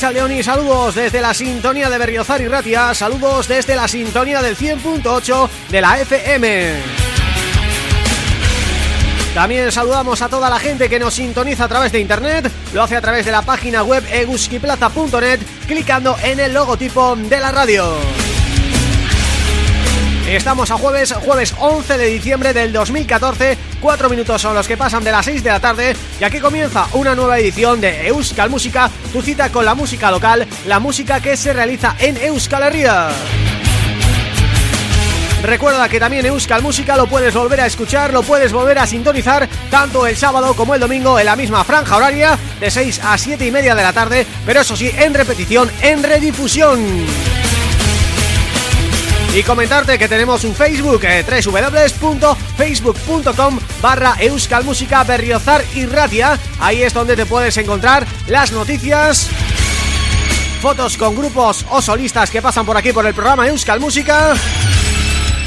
Saludos desde la sintonía de Berriozar y Ratia, saludos desde la sintonía del 100.8 de la FM. También saludamos a toda la gente que nos sintoniza a través de internet, lo hace a través de la página web eguskiplaza.net, clicando en el logotipo de la radio. Estamos a jueves, jueves 11 de diciembre del 2014 Cuatro minutos son los que pasan de las 6 de la tarde Y aquí comienza una nueva edición de Euskal Música Tu cita con la música local La música que se realiza en Euskal Herria Recuerda que también Euskal Música lo puedes volver a escuchar, lo puedes volver a sintonizar tanto el sábado como el domingo en la misma franja horaria de 6 a 7 y media de la tarde, pero eso sí, en repetición, en redifusión. Y comentarte que tenemos un Facebook, eh, www.facebook.com barra Música Berriozar y Ratia. Ahí es donde te puedes encontrar las noticias, fotos con grupos o solistas que pasan por aquí por el programa Euskal Música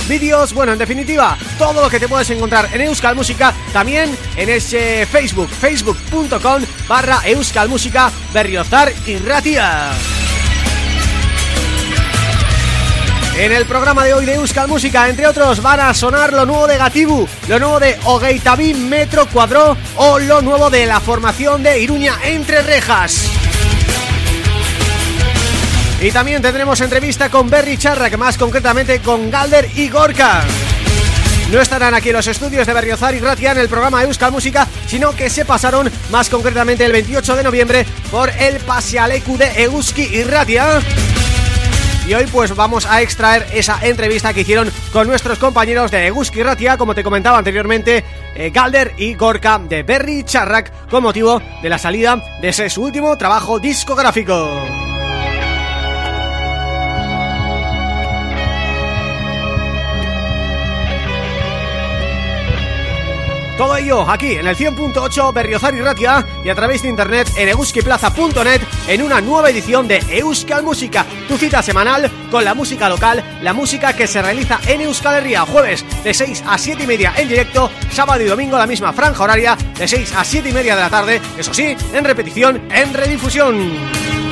vídeos, bueno, en definitiva, todo lo que te puedes encontrar en Euskal Música, también en ese Facebook, facebook.com barra Euskal Música Berriozar y Ratia. En el programa de hoy de Euskal Música, entre otros, van a sonar lo nuevo de Gatibu, lo nuevo de Ogeitaví Metro Cuadro o lo nuevo de la formación de Iruña Entre Rejas. Y también tendremos entrevista con Berry Charra, más concretamente con Galder y Gorka. No estarán aquí en los estudios de Berriozar y Ratia en el programa Euskal Música, sino que se pasaron más concretamente el 28 de noviembre por el Pasealecu de Euski y Ratia y hoy pues vamos a extraer esa entrevista que hicieron con nuestros compañeros de Eguski Ratia, como te comentaba anteriormente, eh, Galder y Gorka de Berry Charrak con motivo de la salida de ese su último trabajo discográfico. Todo ello aquí en el 100.8 Berriozar y Ratia y a través de internet en euskiplaza.net en una nueva edición de Euskal Música, tu cita semanal con la música local, la música que se realiza en Euskal Herria, jueves de 6 a 7 y media en directo, sábado y domingo la misma franja horaria de 6 a 7 y media de la tarde, eso sí, en repetición, en redifusión.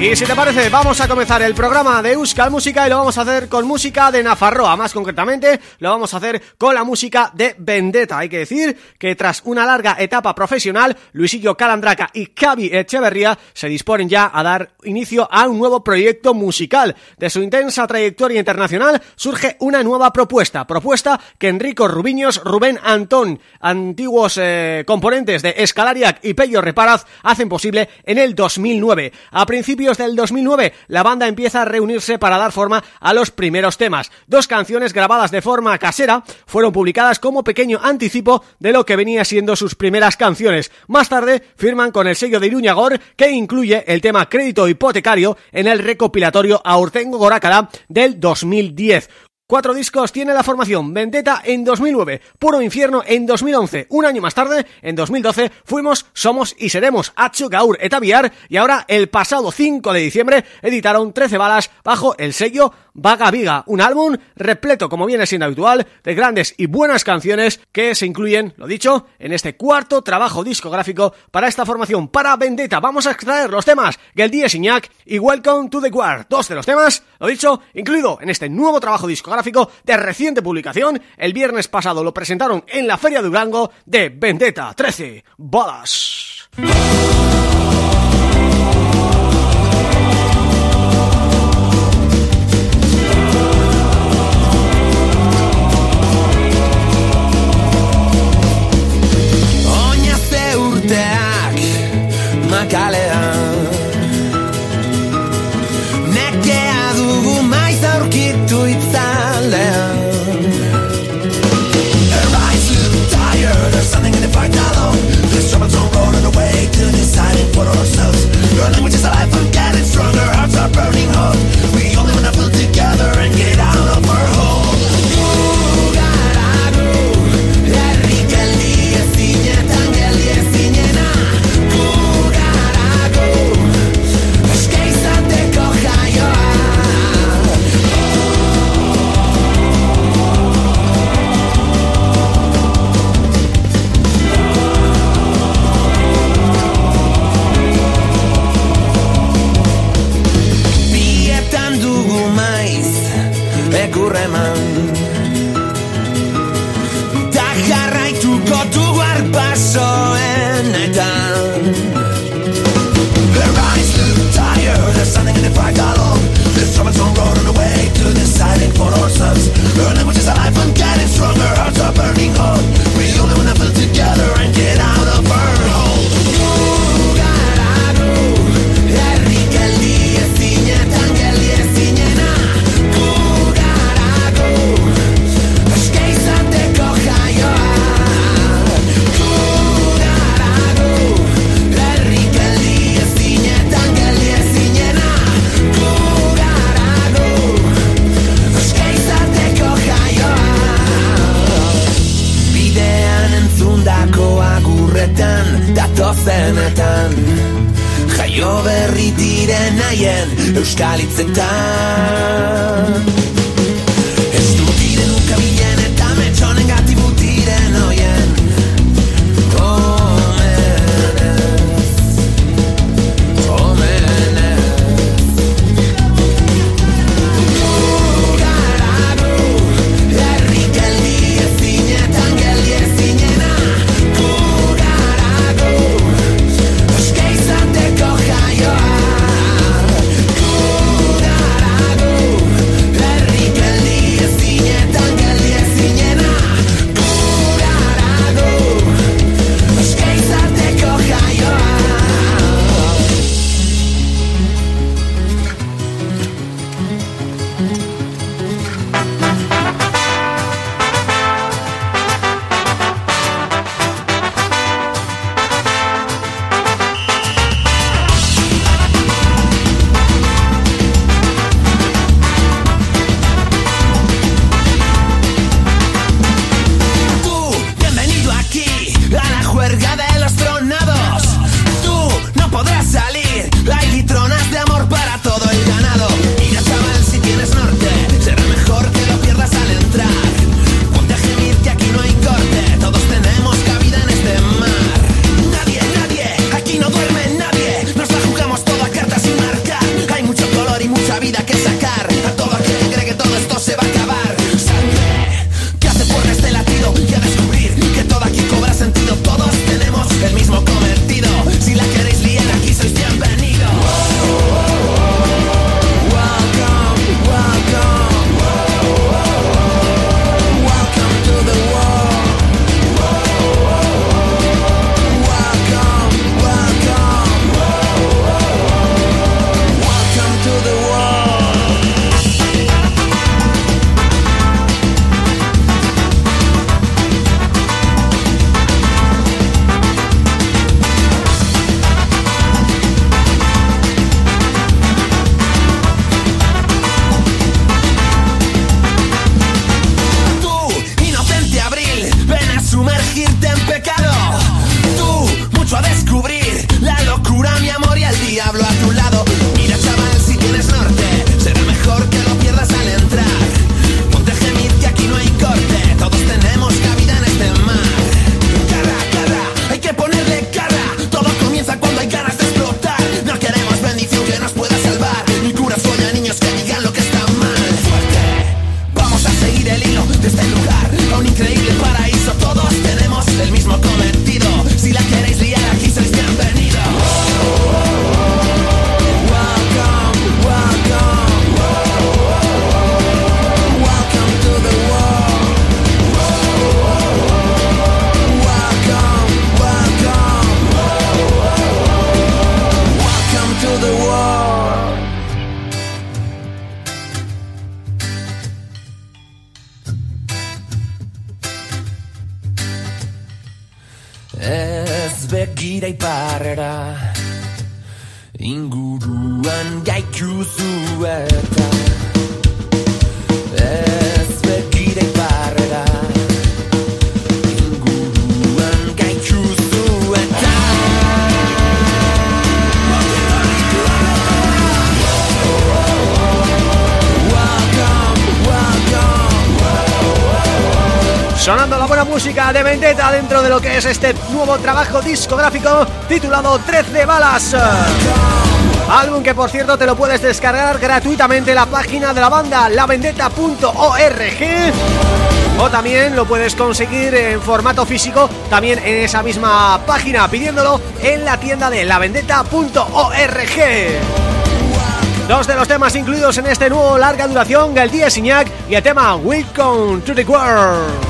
Y si te parece, vamos a comenzar el programa de Euskal Música y lo vamos a hacer con música de Nafarroa, más concretamente lo vamos a hacer con la música de Vendetta. Hay que decir que tras una larga etapa profesional, Luisillo Calandraca y Cavi Echeverría se disponen ya a dar inicio a un nuevo proyecto musical. De su intensa trayectoria internacional surge una nueva propuesta, propuesta que Enrico Rubiños, Rubén Antón, antiguos eh, componentes de Escalariac y Pello Reparaz hacen posible en el 2009. A principios del 2009, la banda empieza a reunirse para dar forma a los primeros temas. Dos canciones grabadas de forma casera fueron publicadas como pequeño anticipo de lo que venía siendo sus primeras canciones. Más tarde firman con el sello de Iruñagor que incluye el tema Crédito Hipotecario en el recopilatorio Aurtengo Gorácala del 2010. Cuatro discos tiene la formación Vendetta en 2009, Puro Infierno en 2011, un año más tarde, en 2012, fuimos, somos y seremos Achu Gaur Etaviar y ahora el pasado 5 de diciembre editaron 13 balas bajo el sello Vaga Viga, un álbum repleto, como viene siendo habitual, de grandes y buenas canciones que se incluyen, lo dicho, en este cuarto trabajo discográfico para esta formación, para Vendetta. Vamos a extraer los temas Geldie Signac y Welcome to the Guard, dos de los temas, lo dicho, incluido en este nuevo trabajo discográfico de reciente publicación. El viernes pasado lo presentaron en la Feria de Durango de Vendetta 13 Balas. For ourselves. Your language is alive and getting stronger, hearts are burning hot este nuevo trabajo discográfico titulado 13 balas. Álbum que por cierto te lo puedes descargar gratuitamente en la página de la banda lavendetta.org o también lo puedes conseguir en formato físico también en esa misma página pidiéndolo en la tienda de lavendetta.org. Dos de los temas incluidos en este nuevo larga duración, el Día Signac y el tema Welcome to the World.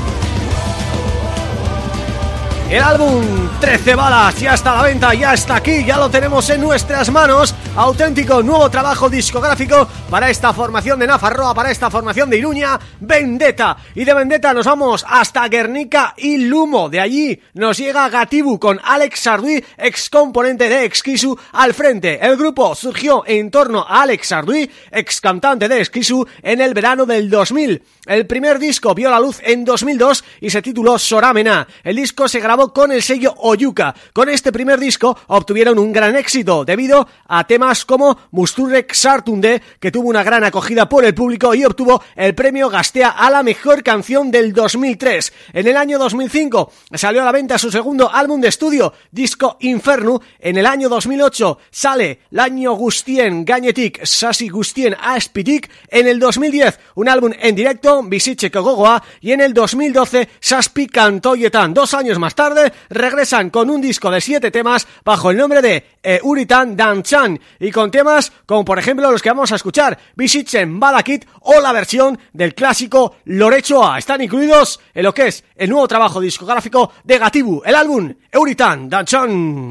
El álbum 13 balas ya está a la venta, ya está aquí, ya lo tenemos en nuestras manos. Auténtico nuevo trabajo discográfico para esta formación de Nafarroa, para esta formación de Iruña, Vendetta. Y de Vendetta nos vamos hasta Guernica y Lumo. De allí nos llega Gatibu con Alex Sarduy, ex componente de Exquisu, al frente. El grupo surgió en torno a Alex Sarduy, ex cantante de Exquisu, en el verano del 2000. El primer disco vio la luz en 2002 y se tituló Soramena. El disco se grabó con el sello Oyuka. Con este primer disco obtuvieron un gran éxito debido a temas como Musturek Sartunde, que tuvo una gran acogida por el público y obtuvo el premio Gastea a la mejor canción del 2003. En el año 2005 salió a la venta su segundo álbum de estudio, Disco Inferno. En el año 2008 sale L'Año Gustien Gagnetic Sasi Gustien Aspitic. En el 2010 un álbum en directo Visiche Kogogoa y en el 2012 Saspi Cantoyetan. Dos años más tarde regresan con un disco de siete temas bajo el nombre de Euritan Danchan y con temas como por ejemplo los que vamos a escuchar Visichen Balakit o la versión del clásico Lorechoa. Están incluidos en lo que es el nuevo trabajo discográfico de Gatibu, el álbum Euritan Danchan.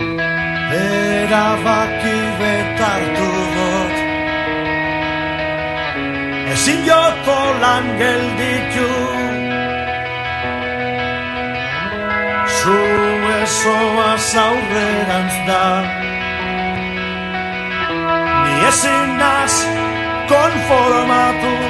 ezin joko lan gelditu Zu ezoa zaurrerantz da Ni ezin conformato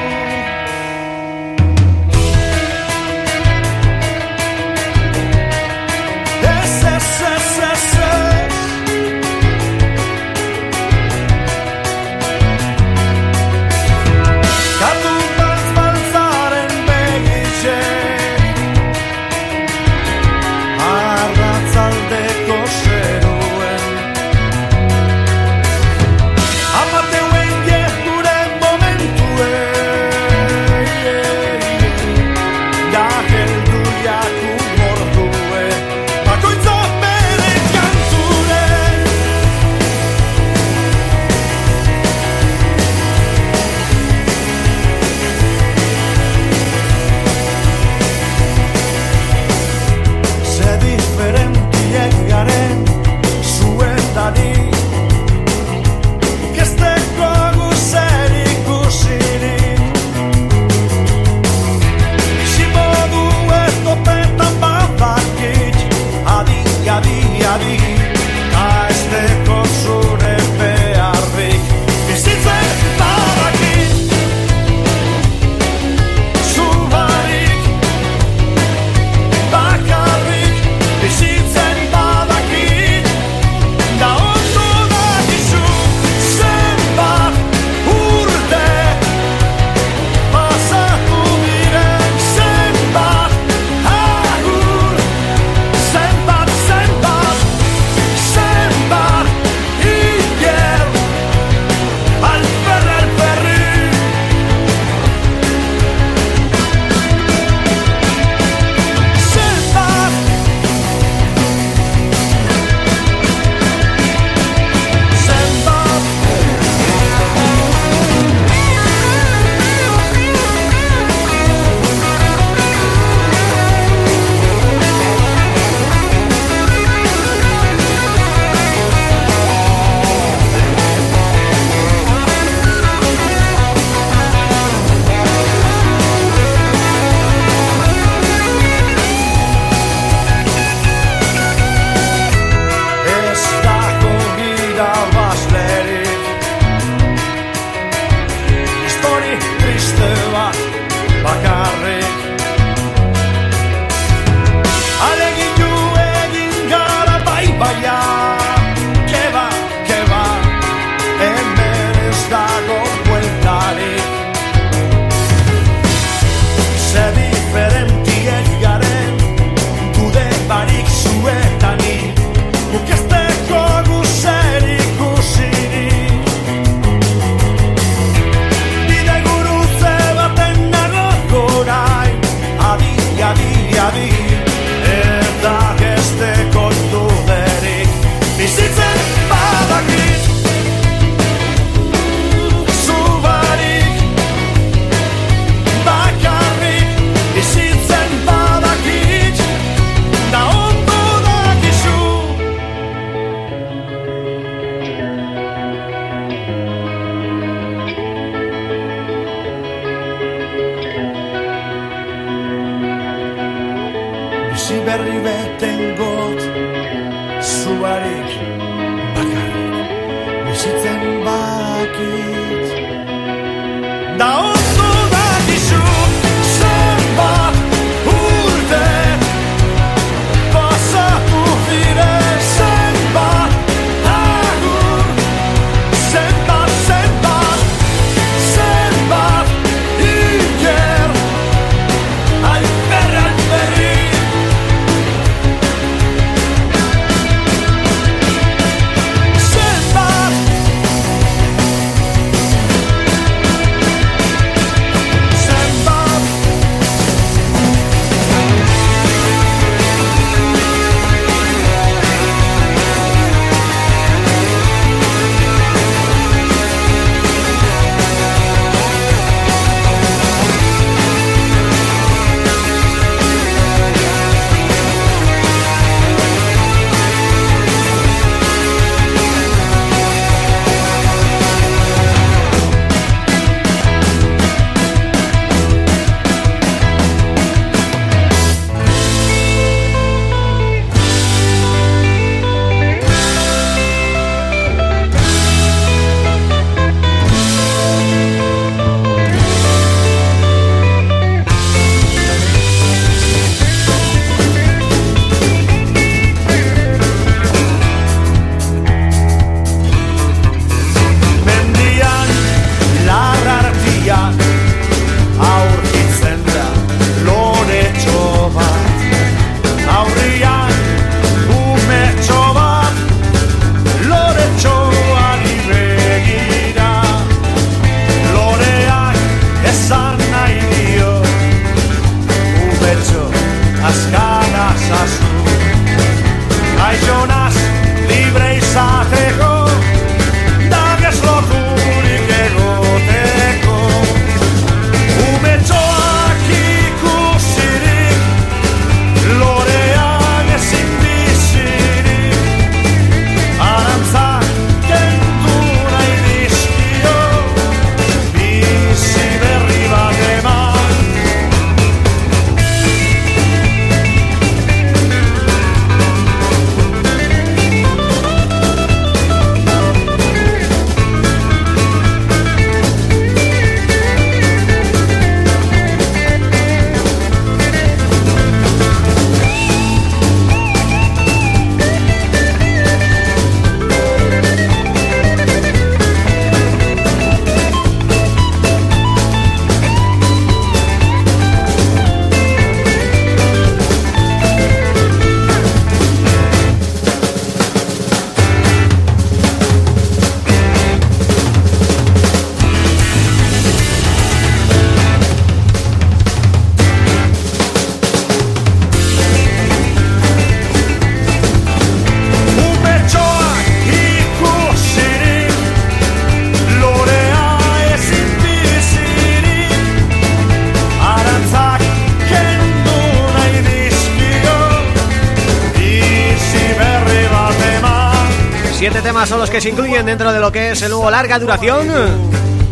dentro de lo que es el nuevo larga duración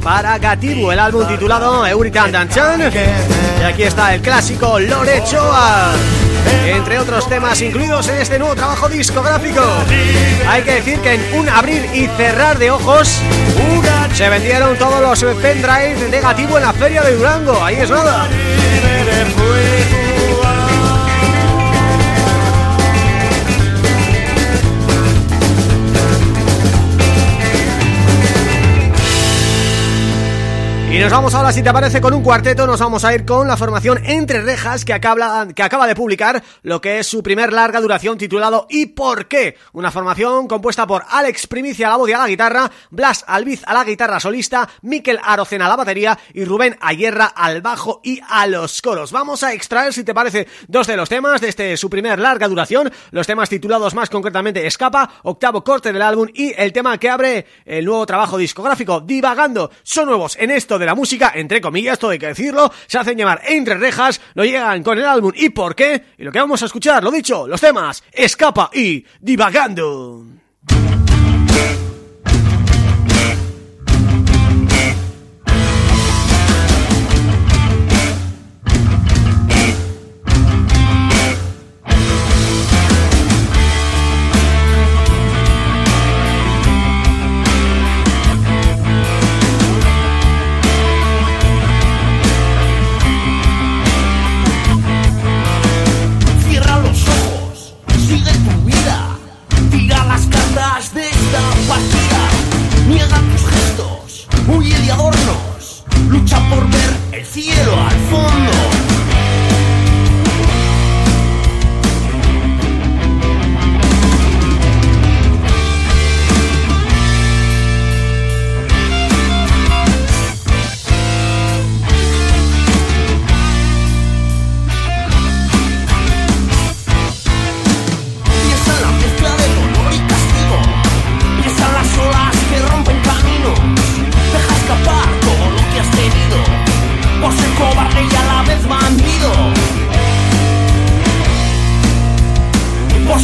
para Gatibu, el álbum titulado Euritan Danchan. Y aquí está el clásico Lorechoa, entre otros temas incluidos en este nuevo trabajo discográfico. Hay que decir que en un abrir y cerrar de ojos se vendieron todos los pendrives de Gatibu en la feria de Durango. Ahí es nada. Y nos vamos ahora, si te parece, con un cuarteto. Nos vamos a ir con la formación Entre Rejas Que acaba, que acaba de publicar lo que es su primer larga duración titulado ¿Y por qué? Una formación compuesta por Alex Primicia a la voz y a la guitarra Blas Albiz a la guitarra solista Miquel Arocena a la batería Y Rubén Ayerra al bajo y a los coros. Vamos a extraer, si te parece, dos de los temas de este su primer larga duración. Los temas titulados más concretamente Escapa, octavo corte del álbum Y el tema que abre el nuevo trabajo discográfico Divagando. Son nuevos en esto de la música, entre comillas, todo hay que decirlo, se hacen llamar Entre Rejas, lo llegan con el álbum ¿Y por qué? Y lo que vamos a escuchar, lo dicho, los temas Escapa y Divagando. detrás de esta partida. Niega tus gestos, huye de adornos, lucha por ver el cielo al fondo.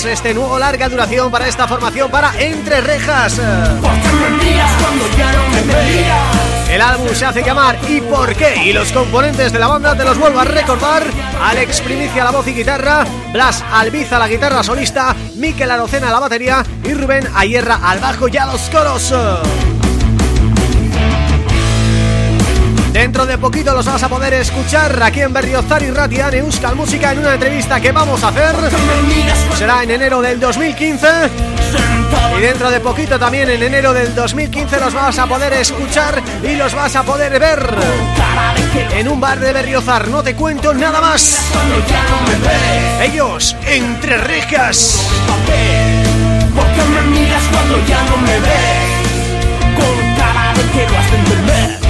es este nuevo larga duración para esta formación para Entre Rejas. El álbum se hace llamar ¿Y por qué? Y los componentes de la banda te los vuelvo a recordar. Alex Primicia la voz y guitarra. Blas Albiza la guitarra solista. Miquel Arocena la batería. Y Rubén Ayerra al bajo y a los coros Dentro de poquito los vas a poder escuchar aquí en Berriozar y Ratia Euskal Música en una entrevista que vamos a hacer Será en enero del 2015 y dentro de poquito también en enero del 2015 los vas a poder escuchar y los vas a poder ver en un bar de Berriozar, no te cuento nada más. Ellos, entre rejas. Porque me miras cuando ya no me ves, con cara de que lo has de entender.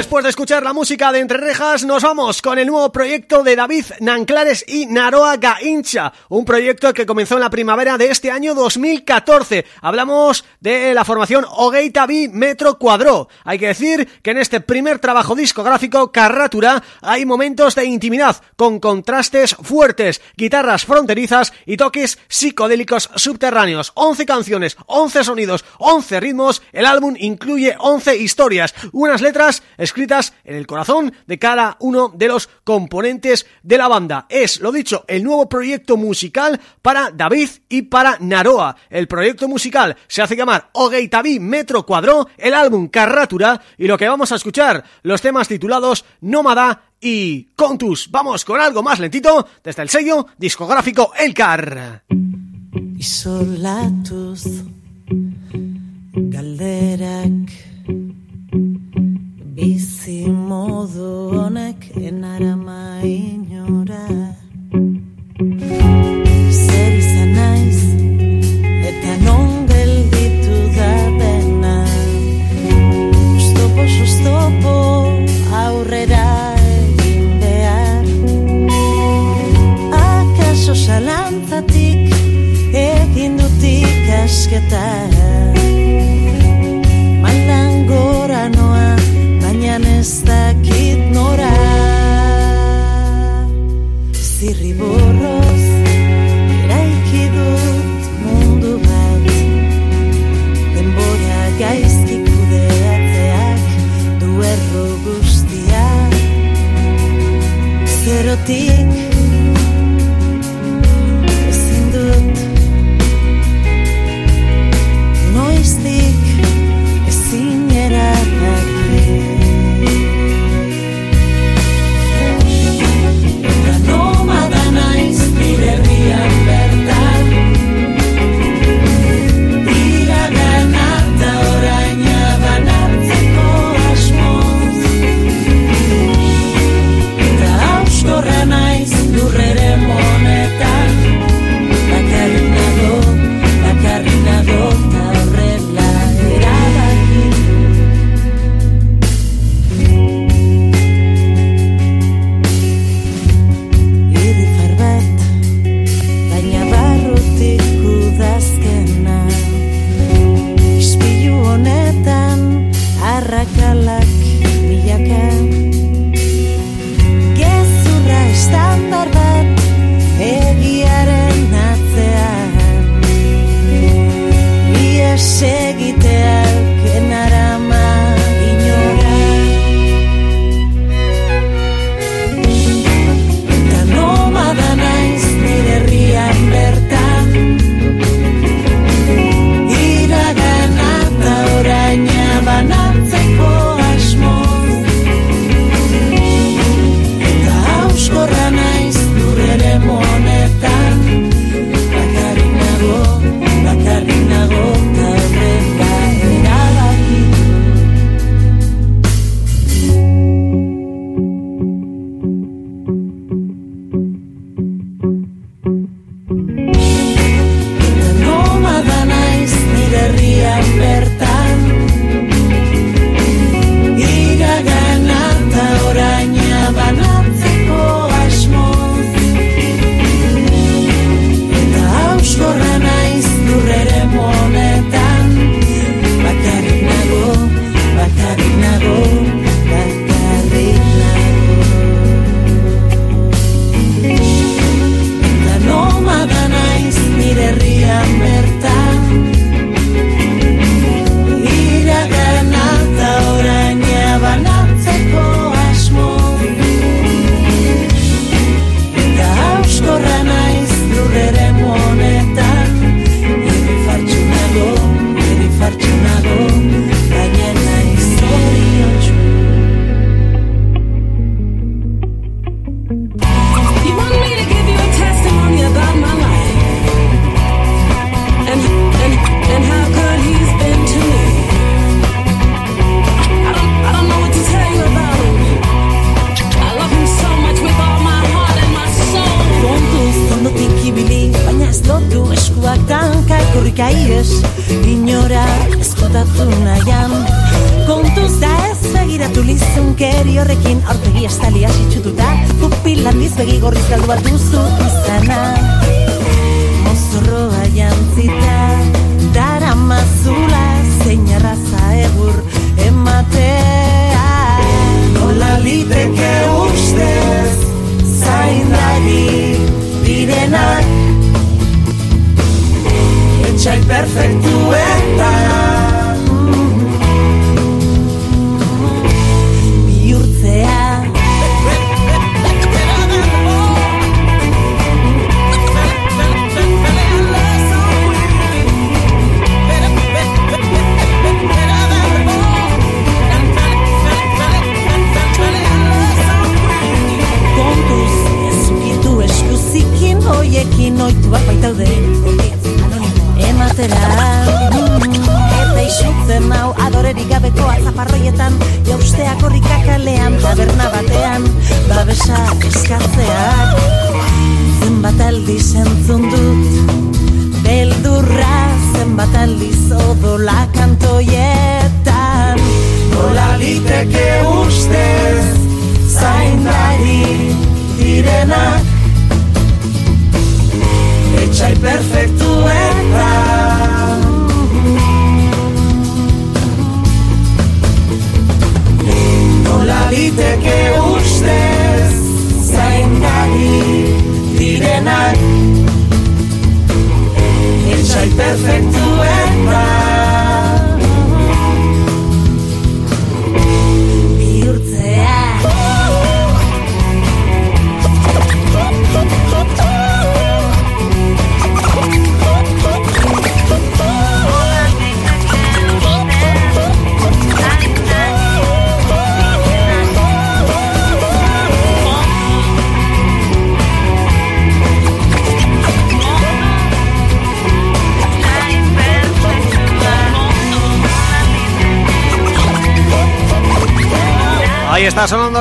Después de escuchar la música de Entre Rejas, nos vamos con el nuevo proyecto de David Nanclares y Naroa Gaincha, un proyecto que comenzó en la primavera de este año 2014. Hablamos de la formación Ogeita B Metro Cuadro. Hay que decir que en este primer trabajo discográfico, Carratura, hay momentos de intimidad, con contrastes fuertes, guitarras fronterizas y toques psicodélicos subterráneos. 11 canciones, 11 sonidos, 11 ritmos, el álbum incluye 11 historias, unas letras escritas en el corazón de cada uno de los componentes de la banda. Es, lo dicho, el nuevo proyecto musical para David y para Naroa. El proyecto musical se hace llamar Ogeitabi Metro Cuadro, el álbum Carratura y lo que vamos a escuchar, los temas titulados Nómada y Contus. Vamos con algo más lentito desde el sello discográfico Elcar. Isolatuz bizi modu honek enarama inora zer izan naiz eta non gelditu da dena? Oztopo, oztopo, aurrera egin behar. Akaso salantzatik egin dut ikasketa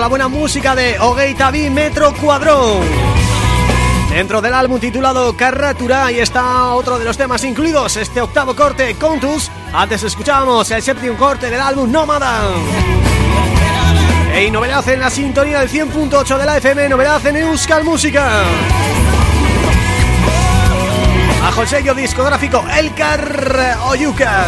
la buena música de Ogeita B Metro Cuadrón. Dentro del álbum titulado Carratura Ahí está otro de los temas incluidos Este octavo corte, Contus Antes escuchábamos el séptimo corte del álbum Nómada. Y novedad en la sintonía del 100.8 de la FM Novedad en Euskal Música. Bajo el sello discográfico Elcar Oyuka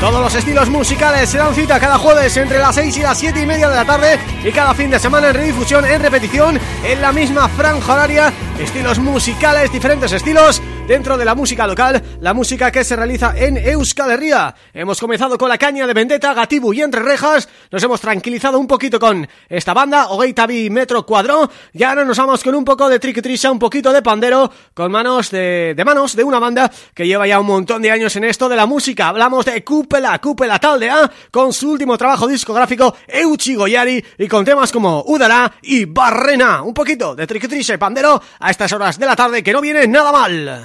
todos los estilos musicales se dan cita cada jueves entre las 6 y las 7 y media de la tarde y cada fin de semana en redifusión, en repetición, en la misma franja horaria, estilos musicales, diferentes estilos dentro de la música local, la música que se realiza en Euskal Herria. Hemos comenzado con la caña de Vendetta, Gatibu y Entre Rejas, nos hemos tranquilizado un poquito con esta banda, Ogeitabi Metro Cuadro, y ahora nos vamos con un poco de triqui un poquito de pandero, con manos de, de manos de una banda que lleva ya un montón de años en esto de la música. Hablamos de Cúpela, Cúpela Taldea, con su último trabajo discográfico, Euchi Goyari, y con temas como Udara y Barrena. Un poquito de triqui y pandero a estas horas de la tarde que no viene nada mal.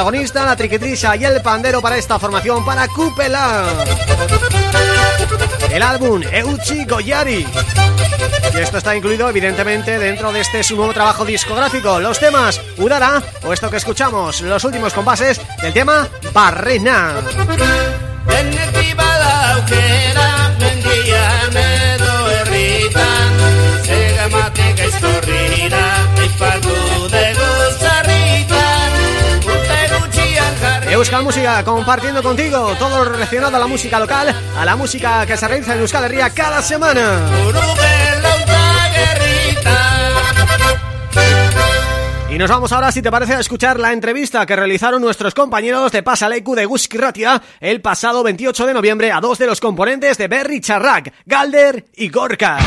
Protagonista, la triquetrisa y el pandero para esta formación para Cúpela. El álbum Euchi Goyari. Y esto está incluido evidentemente dentro de este su nuevo trabajo discográfico. Los temas Udara o esto que escuchamos, los últimos compases del tema Barrena. Euskal Música compartiendo contigo todo lo relacionado a la música local, a la música que se realiza en Euskal Herria cada semana. Y nos vamos ahora, si te parece, a escuchar la entrevista que realizaron nuestros compañeros de Pasalecu de Guskirratia el pasado 28 de noviembre a dos de los componentes de Berry Charrak, Galder y Gorka.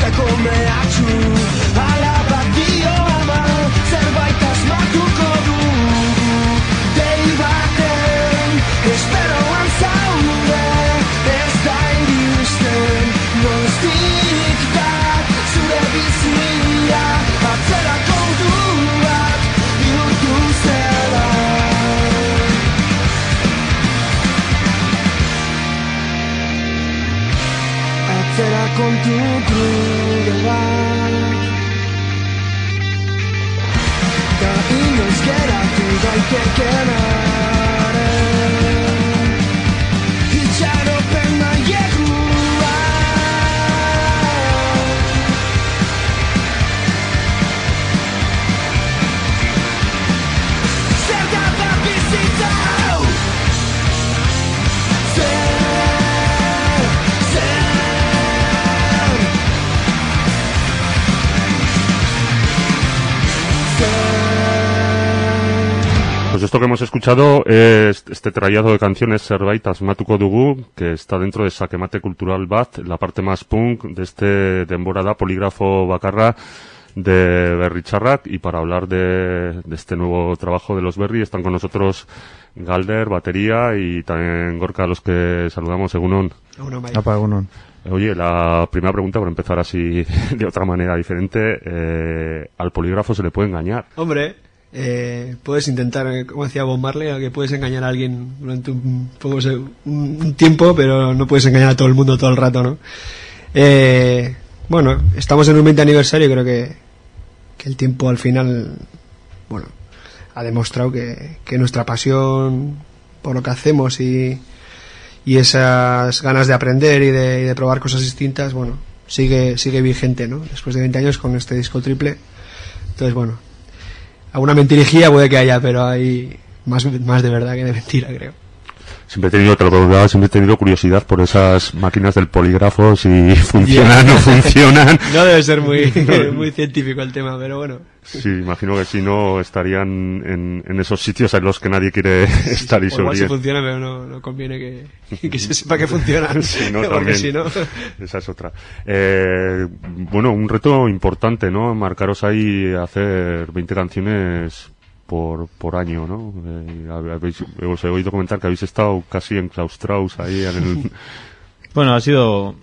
come a atzera kontu krude bat Ta inoiz geratu daitekenaren Pues esto que hemos escuchado es este trayado de canciones Zerbait Asmatuko Dugu, que está dentro de Sakemate Cultural Bat, la parte más punk de este temporada polígrafo bacarra de Berry Charrak y para hablar de, de este nuevo trabajo de los Berry están con nosotros Galder, batería y también Gorka, a los que saludamos, Apa, egunon. Oye, la primera pregunta, por empezar así de otra manera diferente, eh, al polígrafo se le puede engañar. Hombre, eh, puedes intentar, como decía Bob Marley, que puedes engañar a alguien durante un, poco tiempo, pero no puedes engañar a todo el mundo todo el rato, ¿no? Eh, bueno, estamos en un 20 aniversario, creo que, que el tiempo al final, bueno, ha demostrado que, que nuestra pasión por lo que hacemos y, y esas ganas de aprender y de, y de probar cosas distintas, bueno, sigue, sigue vigente, ¿no? Después de 20 años con este disco triple. Entonces, bueno, alguna mentirijilla puede que haya, pero hay más, más de verdad que de mentira, creo. Siempre he tenido, te lo preguntaba, siempre he tenido curiosidad por esas máquinas del polígrafo, si funcionan o no funcionan. No debe ser muy, muy científico el tema, pero bueno. Sí, imagino que si no estarían en, en esos sitios en los que nadie quiere estar y sí sonreír. funciona, pero no, no conviene que, que se sepa que funciona. Sí, no, porque también. si no... Esa es otra. Eh, bueno, un reto importante, ¿no? Marcaros ahí hacer 20 canciones por, por año, ¿no? Eh, habéis- os he oído comentar que habéis estado casi enclaustrados ahí en el... Bueno, ha sido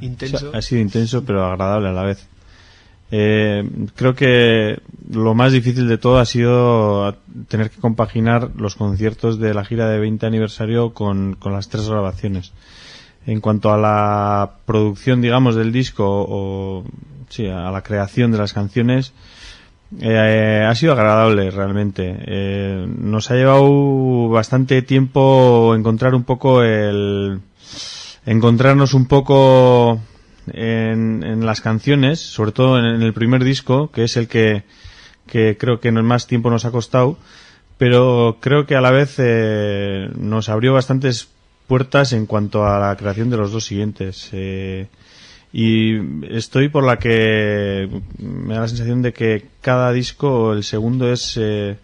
Intenso. Ha sido intenso, pero agradable a la vez. Eh, creo que lo más difícil de todo ha sido tener que compaginar los conciertos de la gira de 20 aniversario con, las tres grabaciones. En cuanto a la producción, digamos, del disco o sí, a la creación de las canciones, eh, ha sido agradable realmente. Eh, nos ha llevado bastante tiempo encontrar un poco el encontrarnos un poco en, en las canciones, sobre todo en, el primer disco, que es el que, que creo que más tiempo nos ha costado, pero creo que a la vez eh, nos abrió bastantes puertas en cuanto a la creación de los dos siguientes. Eh, y estoy por la que me da la sensación de que cada disco, el segundo es eh,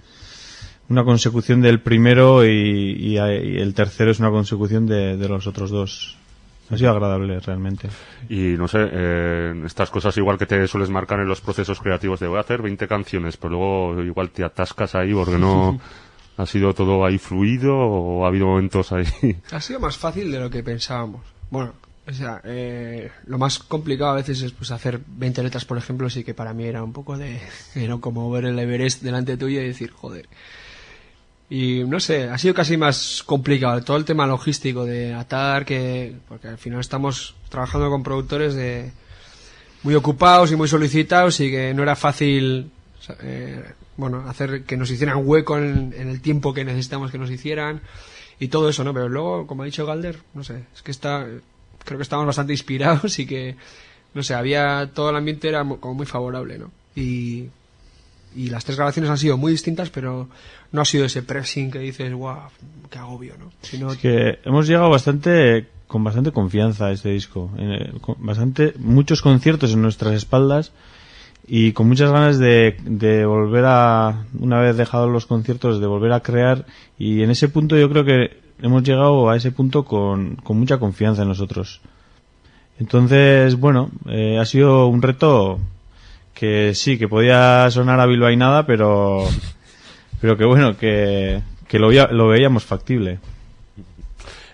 una consecución del primero y, el tercero es una consecución de los otros dos. Ha sido agradable realmente. Y no sé, eh, estas cosas igual que te sueles marcar en los procesos creativos de voy a hacer 20 canciones, pero luego igual te atascas ahí porque no ha sido todo ahí fluido o ha habido momentos ahí. Ha sido más fácil de lo que pensábamos. Bueno, o sea, eh, lo más complicado a veces es pues hacer 20 letras, por ejemplo, sí que para mí era un poco de... Era como ver el Everest delante tuyo y decir, joder. Y no sé, ha sido casi más complicado todo el tema logístico de atar, que porque al final estamos trabajando con productores de muy ocupados y muy solicitados y que no era fácil eh, bueno hacer que nos hicieran hueco en, en el tiempo que necesitamos que nos hicieran y todo eso no pero luego como ha dicho Galder no sé es que está creo que estamos bastante inspirados y que no sé había todo el ambiente era como muy favorable no y y las tres grabaciones han sido muy distintas pero no ha sido ese pressing que dices guau qué agobio no sino Es que hemos llegado bastante con bastante confianza a este disco, bastante muchos conciertos en nuestras espaldas y con muchas ganas de, de volver a una vez dejados los conciertos de volver a crear y en ese punto yo creo que hemos llegado a ese punto con, con mucha confianza en nosotros. Entonces, bueno, eh, ha sido un reto que sí, que podía sonar a bilbainada, pero pero que bueno, que, que lo, lo veíamos factible.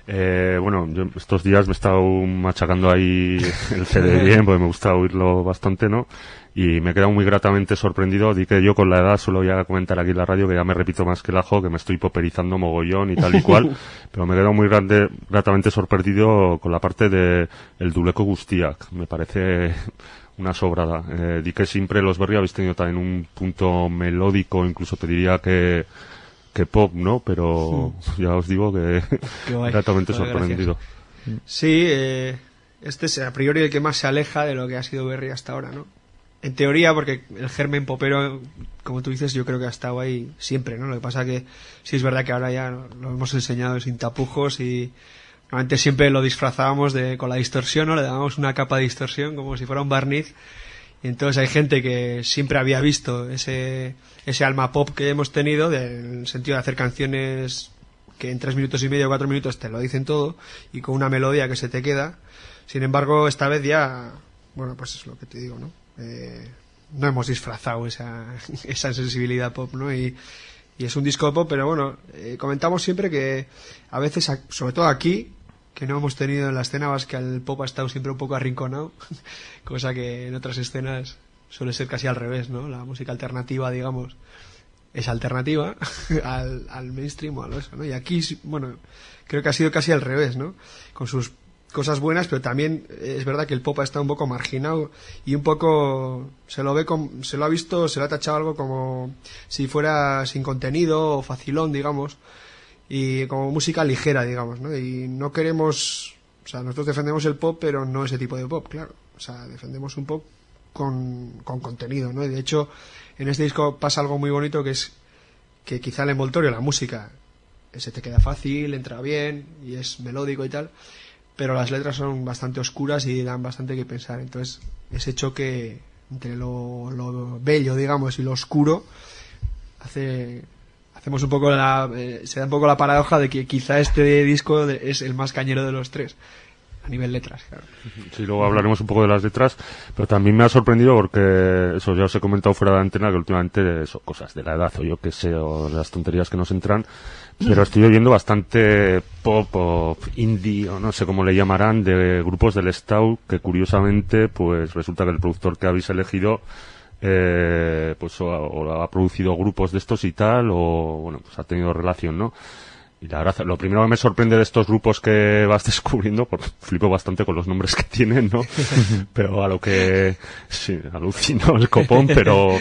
Eh, bueno, yo estos días me he estado machacando ahí el CD bien, porque me gusta oírlo bastante, ¿no? Y me he quedado muy gratamente sorprendido. Di que yo con la edad solo voy a comentar aquí en la radio que ya me repito más que el ajo, que me estoy poperizando mogollón y tal y cual. pero me he quedado muy grande, gratamente sorprendido con la parte de el Duleco Gustiak. Me parece una sobrada. Eh, di que siempre los Berry habéis tenido también un punto melódico, incluso te diría que que pop, ¿no? Pero ya os digo que gratamente sorprendido. Sí, eh, este es a priori el que más se aleja de lo que ha sido Berry hasta ahora, ¿no? En teoría, porque el germen popero, como tú dices, yo creo que ha estado ahí siempre, ¿no? Lo que pasa que sí es verdad que ahora ya lo hemos enseñado sin tapujos y normalmente siempre lo disfrazábamos de, con la distorsión, ¿no? Le dábamos una capa de distorsión como si fuera un barniz y entonces hay gente que siempre había visto ese, ese alma pop que hemos tenido, de- en el sentido de hacer canciones que en tres minutos y medio, cuatro minutos te lo dicen todo, y con una melodía que se te queda. Sin embargo, esta vez ya, bueno, pues es lo que te digo, ¿no? Eh, no hemos disfrazado esa, esa sensibilidad pop, ¿no? Y, y es un disco pop, pero bueno, eh, comentamos siempre que a veces, sobre todo aquí, que no hemos tenido en la escena vasca, el pop ha estado siempre un poco arrinconado, cosa que en otras escenas suele ser casi al revés, ¿no? La música alternativa, digamos, es alternativa al, al mainstream o a lo eso, ¿no? Y aquí, bueno, creo que ha sido casi al revés, ¿no? Con sus cosas buenas, pero también es verdad que el pop está un poco marginado y un poco se lo ve com- se lo ha visto, se lo ha tachado algo como si fuera sin contenido o facilón, digamos, y como música ligera, digamos, ¿no? Y no queremos, o sea, nosotros defendemos el pop, pero no ese tipo de pop, claro. O sea, defendemos un pop con, con contenido, ¿no? Y de hecho, en este disco pasa algo muy bonito que es que quizá el envoltorio, la música, se te queda fácil, entra bien y es melódico y tal, pero las letras son bastante oscuras y dan bastante que pensar. Entonces, ese choque entre lo, lo bello, digamos, y lo oscuro hace hacemos un poco la eh, se da un poco la paradoja de que quizá este disco de- es el más cañero de los tres a nivel letras, claro. Sí, luego hablaremos un poco de las letras, pero también me ha sorprendido porque, eso ya os he comentado fuera de antena, que últimamente son cosas de la edad o yo que sé, o las tonterías que nos entran, pero estoy oyendo bastante pop o indie, o no sé cómo le llamarán, de grupos del Estado, que curiosamente, pues resulta que el productor que habéis elegido, eh, pues o, o ha producido grupos de estos y tal, o bueno, pues ha tenido relación, ¿no? Y la verdad, lo primero que me sorprende de estos grupos que vas descubriendo, porque flipo bastante con los nombres que tienen, ¿no? pero a lo que, sí, alucino el copón, pero,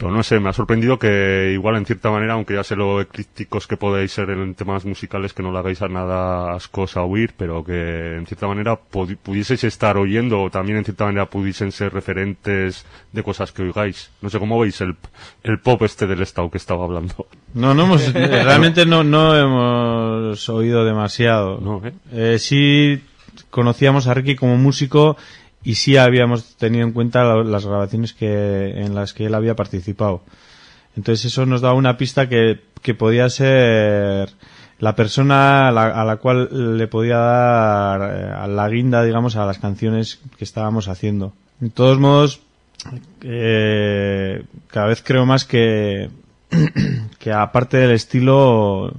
pero no sé, me ha sorprendido que igual en cierta manera, aunque ya sé lo eclípticos que podéis ser en temas musicales, que no le hagáis a nada ascos a oír, pero que en cierta manera pudi- pudieseis estar oyendo, o también en cierta manera pudiesen ser referentes de cosas que oigáis. No sé cómo veis el, el pop este del estado que estaba hablando. No, no hemos, realmente no, no hemos oído demasiado. No, ¿eh? Eh, sí conocíamos a Ricky como músico y sí habíamos tenido en cuenta la- las grabaciones que, en las que él había participado. Entonces eso nos daba una pista que, que podía ser la persona a la, a la cual le podía dar eh, a la guinda, digamos, a las canciones que estábamos haciendo. De todos modos, eh, cada vez creo más que, que aparte del estilo,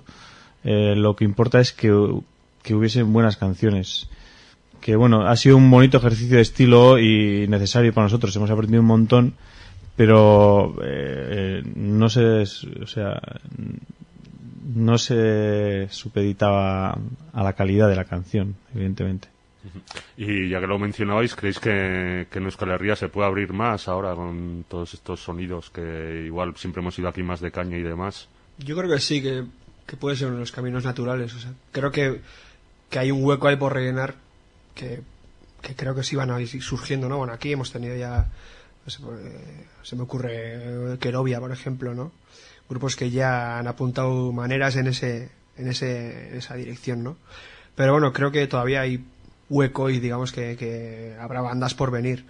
eh, lo que importa es que, que hubiesen buenas canciones. Que bueno, ha sido un bonito ejercicio de estilo y necesario para nosotros. Hemos aprendido un montón, pero eh, eh, no se, o sea, no se supeditaba a la calidad de la canción, evidentemente. Y ya que lo mencionabais, ¿creéis que, que en Euskal Herria se puede abrir más ahora con todos estos sonidos que igual siempre hemos ido aquí más de caña y demás? Yo creo que sí, que, que puede ser uno de los caminos naturales. O sea, creo que, que hay un hueco ahí por rellenar que, que creo que sí van a ir surgiendo, ¿no? Bueno, aquí hemos tenido ya, no sé, pues, eh, se me ocurre eh, Kerovia, por ejemplo, ¿no? Grupos que ya han apuntado maneras en ese, en ese, en esa dirección, ¿no? Pero bueno, creo que todavía hay hueco y digamos que, que habrá bandas por venir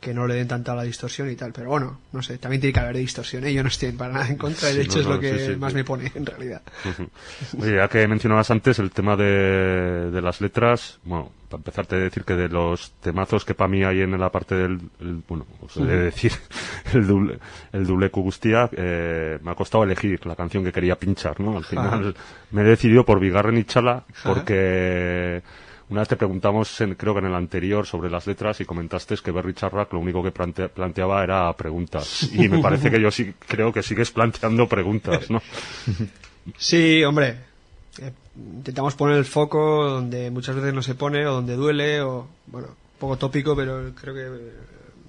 que no le den tanta la distorsión y tal. Pero bueno, no sé, también tiene que haber distorsión, ¿eh? Yo no estoy para nada en contra, de Sí, hecho no, es lo que sí, sí. más me pone en realidad. Oye, ya que mencionabas antes el tema de, de las letras, bueno, para empezar te decir que de los temazos que para mí hay en la parte del, el- bueno, os he de decir, el Dule, el Gustia, eh, me ha costado elegir la canción que quería pinchar, ¿no? Al final me he decidido por Bigarren y Chala, porque una vez te preguntamos, en- creo que en el anterior, sobre las letras y comentaste que Berry Charrac lo único que plante- planteaba era preguntas. Y me parece que yo sí creo que sigues planteando preguntas, ¿no? Sí, hombre. Intentamos poner el foco donde muchas veces no se pone o donde duele o, bueno, un poco tópico, pero creo que eh,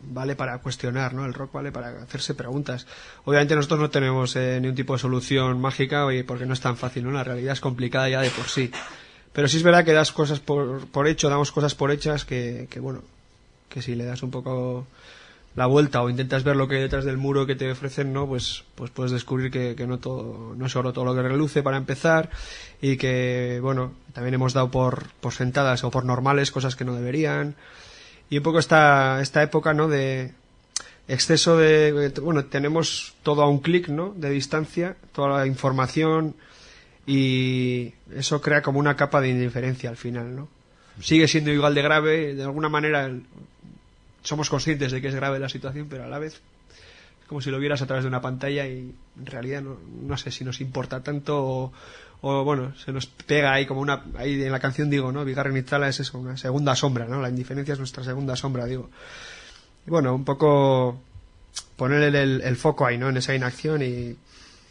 vale para cuestionar, ¿no? El rock vale para hacerse preguntas. Obviamente nosotros no tenemos eh, ningún tipo de solución mágica porque no es tan fácil, ¿no? La realidad es complicada ya de por sí. Pero sí es verdad que das cosas por, por hecho, damos cosas por hechas que, que, bueno, que si le das un poco la vuelta o intentas ver lo que hay detrás del muro que te ofrecen, ¿no? Pues, pues puedes descubrir que, que no todo, no es oro todo lo que reluce para empezar y que, bueno, también hemos dado por, por sentadas o por normales cosas que no deberían y un poco esta, esta época, ¿no? De exceso de, bueno, tenemos todo a un clic, ¿no? De distancia, toda la información y eso crea como una capa de indiferencia al final, ¿no? Sigue siendo igual de grave, de alguna manera somos conscientes de que es grave la situación, pero a la vez es como si lo vieras a través de una pantalla y en realidad no, no sé si nos importa tanto o, bueno, se nos pega ahí como una, ahí en la canción digo, ¿no? Vigarren Itala es eso, una segunda sombra, ¿no? La indiferencia es nuestra segunda sombra, digo. Bueno, un poco poner el, el foco ahí, ¿no? En esa inacción y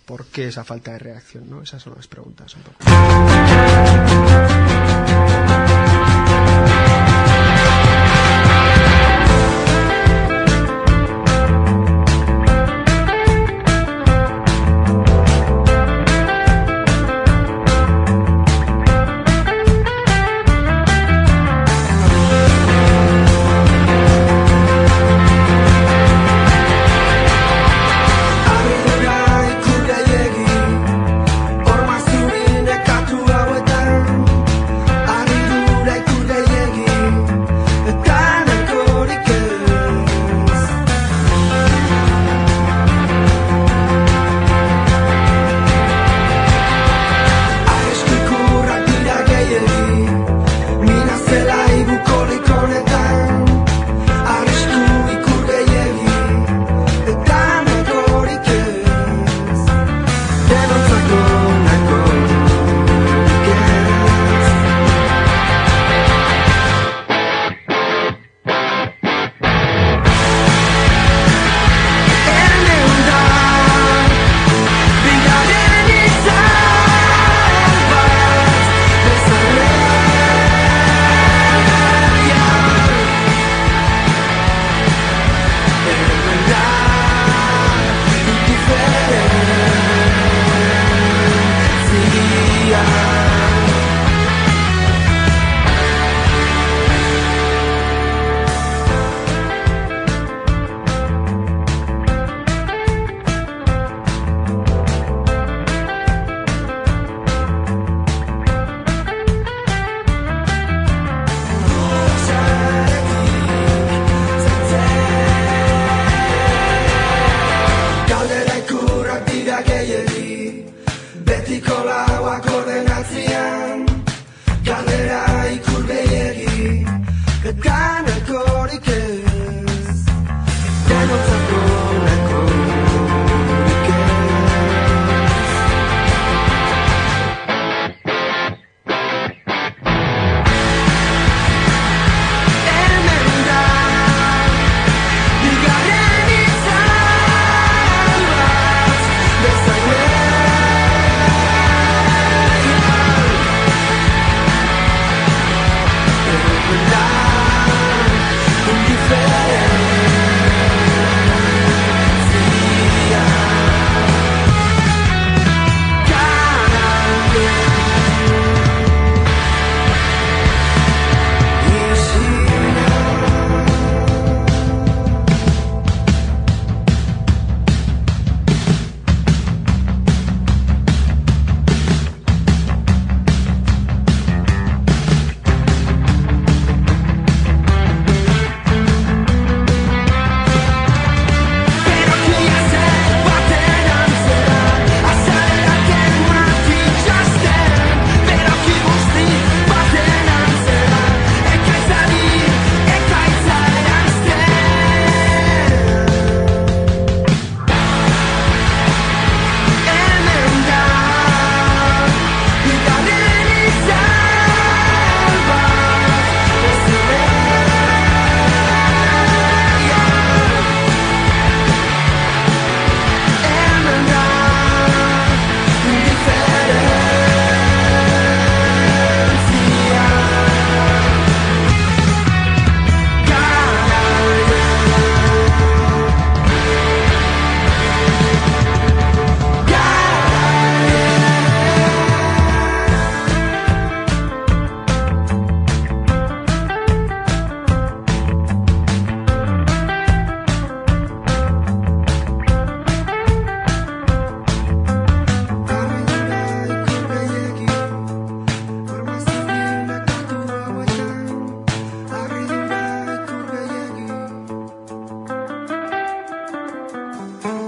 por qué esa falta de reacción, ¿no? Esas son las preguntas un poco.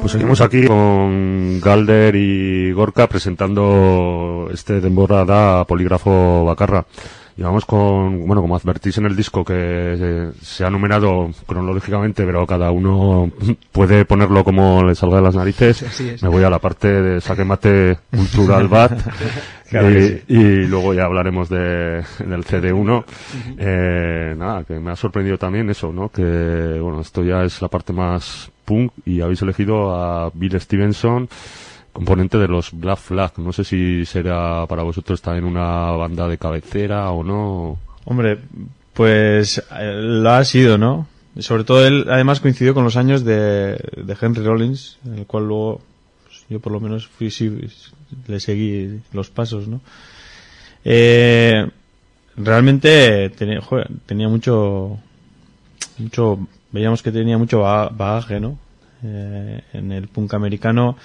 Pues seguimos aquí con Galder y Gorka presentando este Demborada Polígrafo Bacarra. Y vamos con, bueno, como advertís en el disco que se ha numerado cronológicamente, pero cada uno puede ponerlo como le salga de las narices. Me voy a la parte de saquemate cultural bat Y luego ya hablaremos de, del CD1. Eh, nada, que me ha sorprendido también eso, ¿no? Que, bueno, esto ya es la parte más punk y habéis elegido a Bill Stevenson, componente de los Black Flag. No sé si será para vosotros también una banda de cabecera o no. Hombre, pues eh, lo ha sido, ¿no? Sobre todo él, además, coincidió con los años de, de Henry Rollins, en el cual luego pues, yo por lo menos fui, sí, le seguí los pasos, ¿no? Eh, realmente tenía, tenía mucho, mucho, veíamos que tenía mucho ba- bagaje, ¿no? Eh, en el punk americano.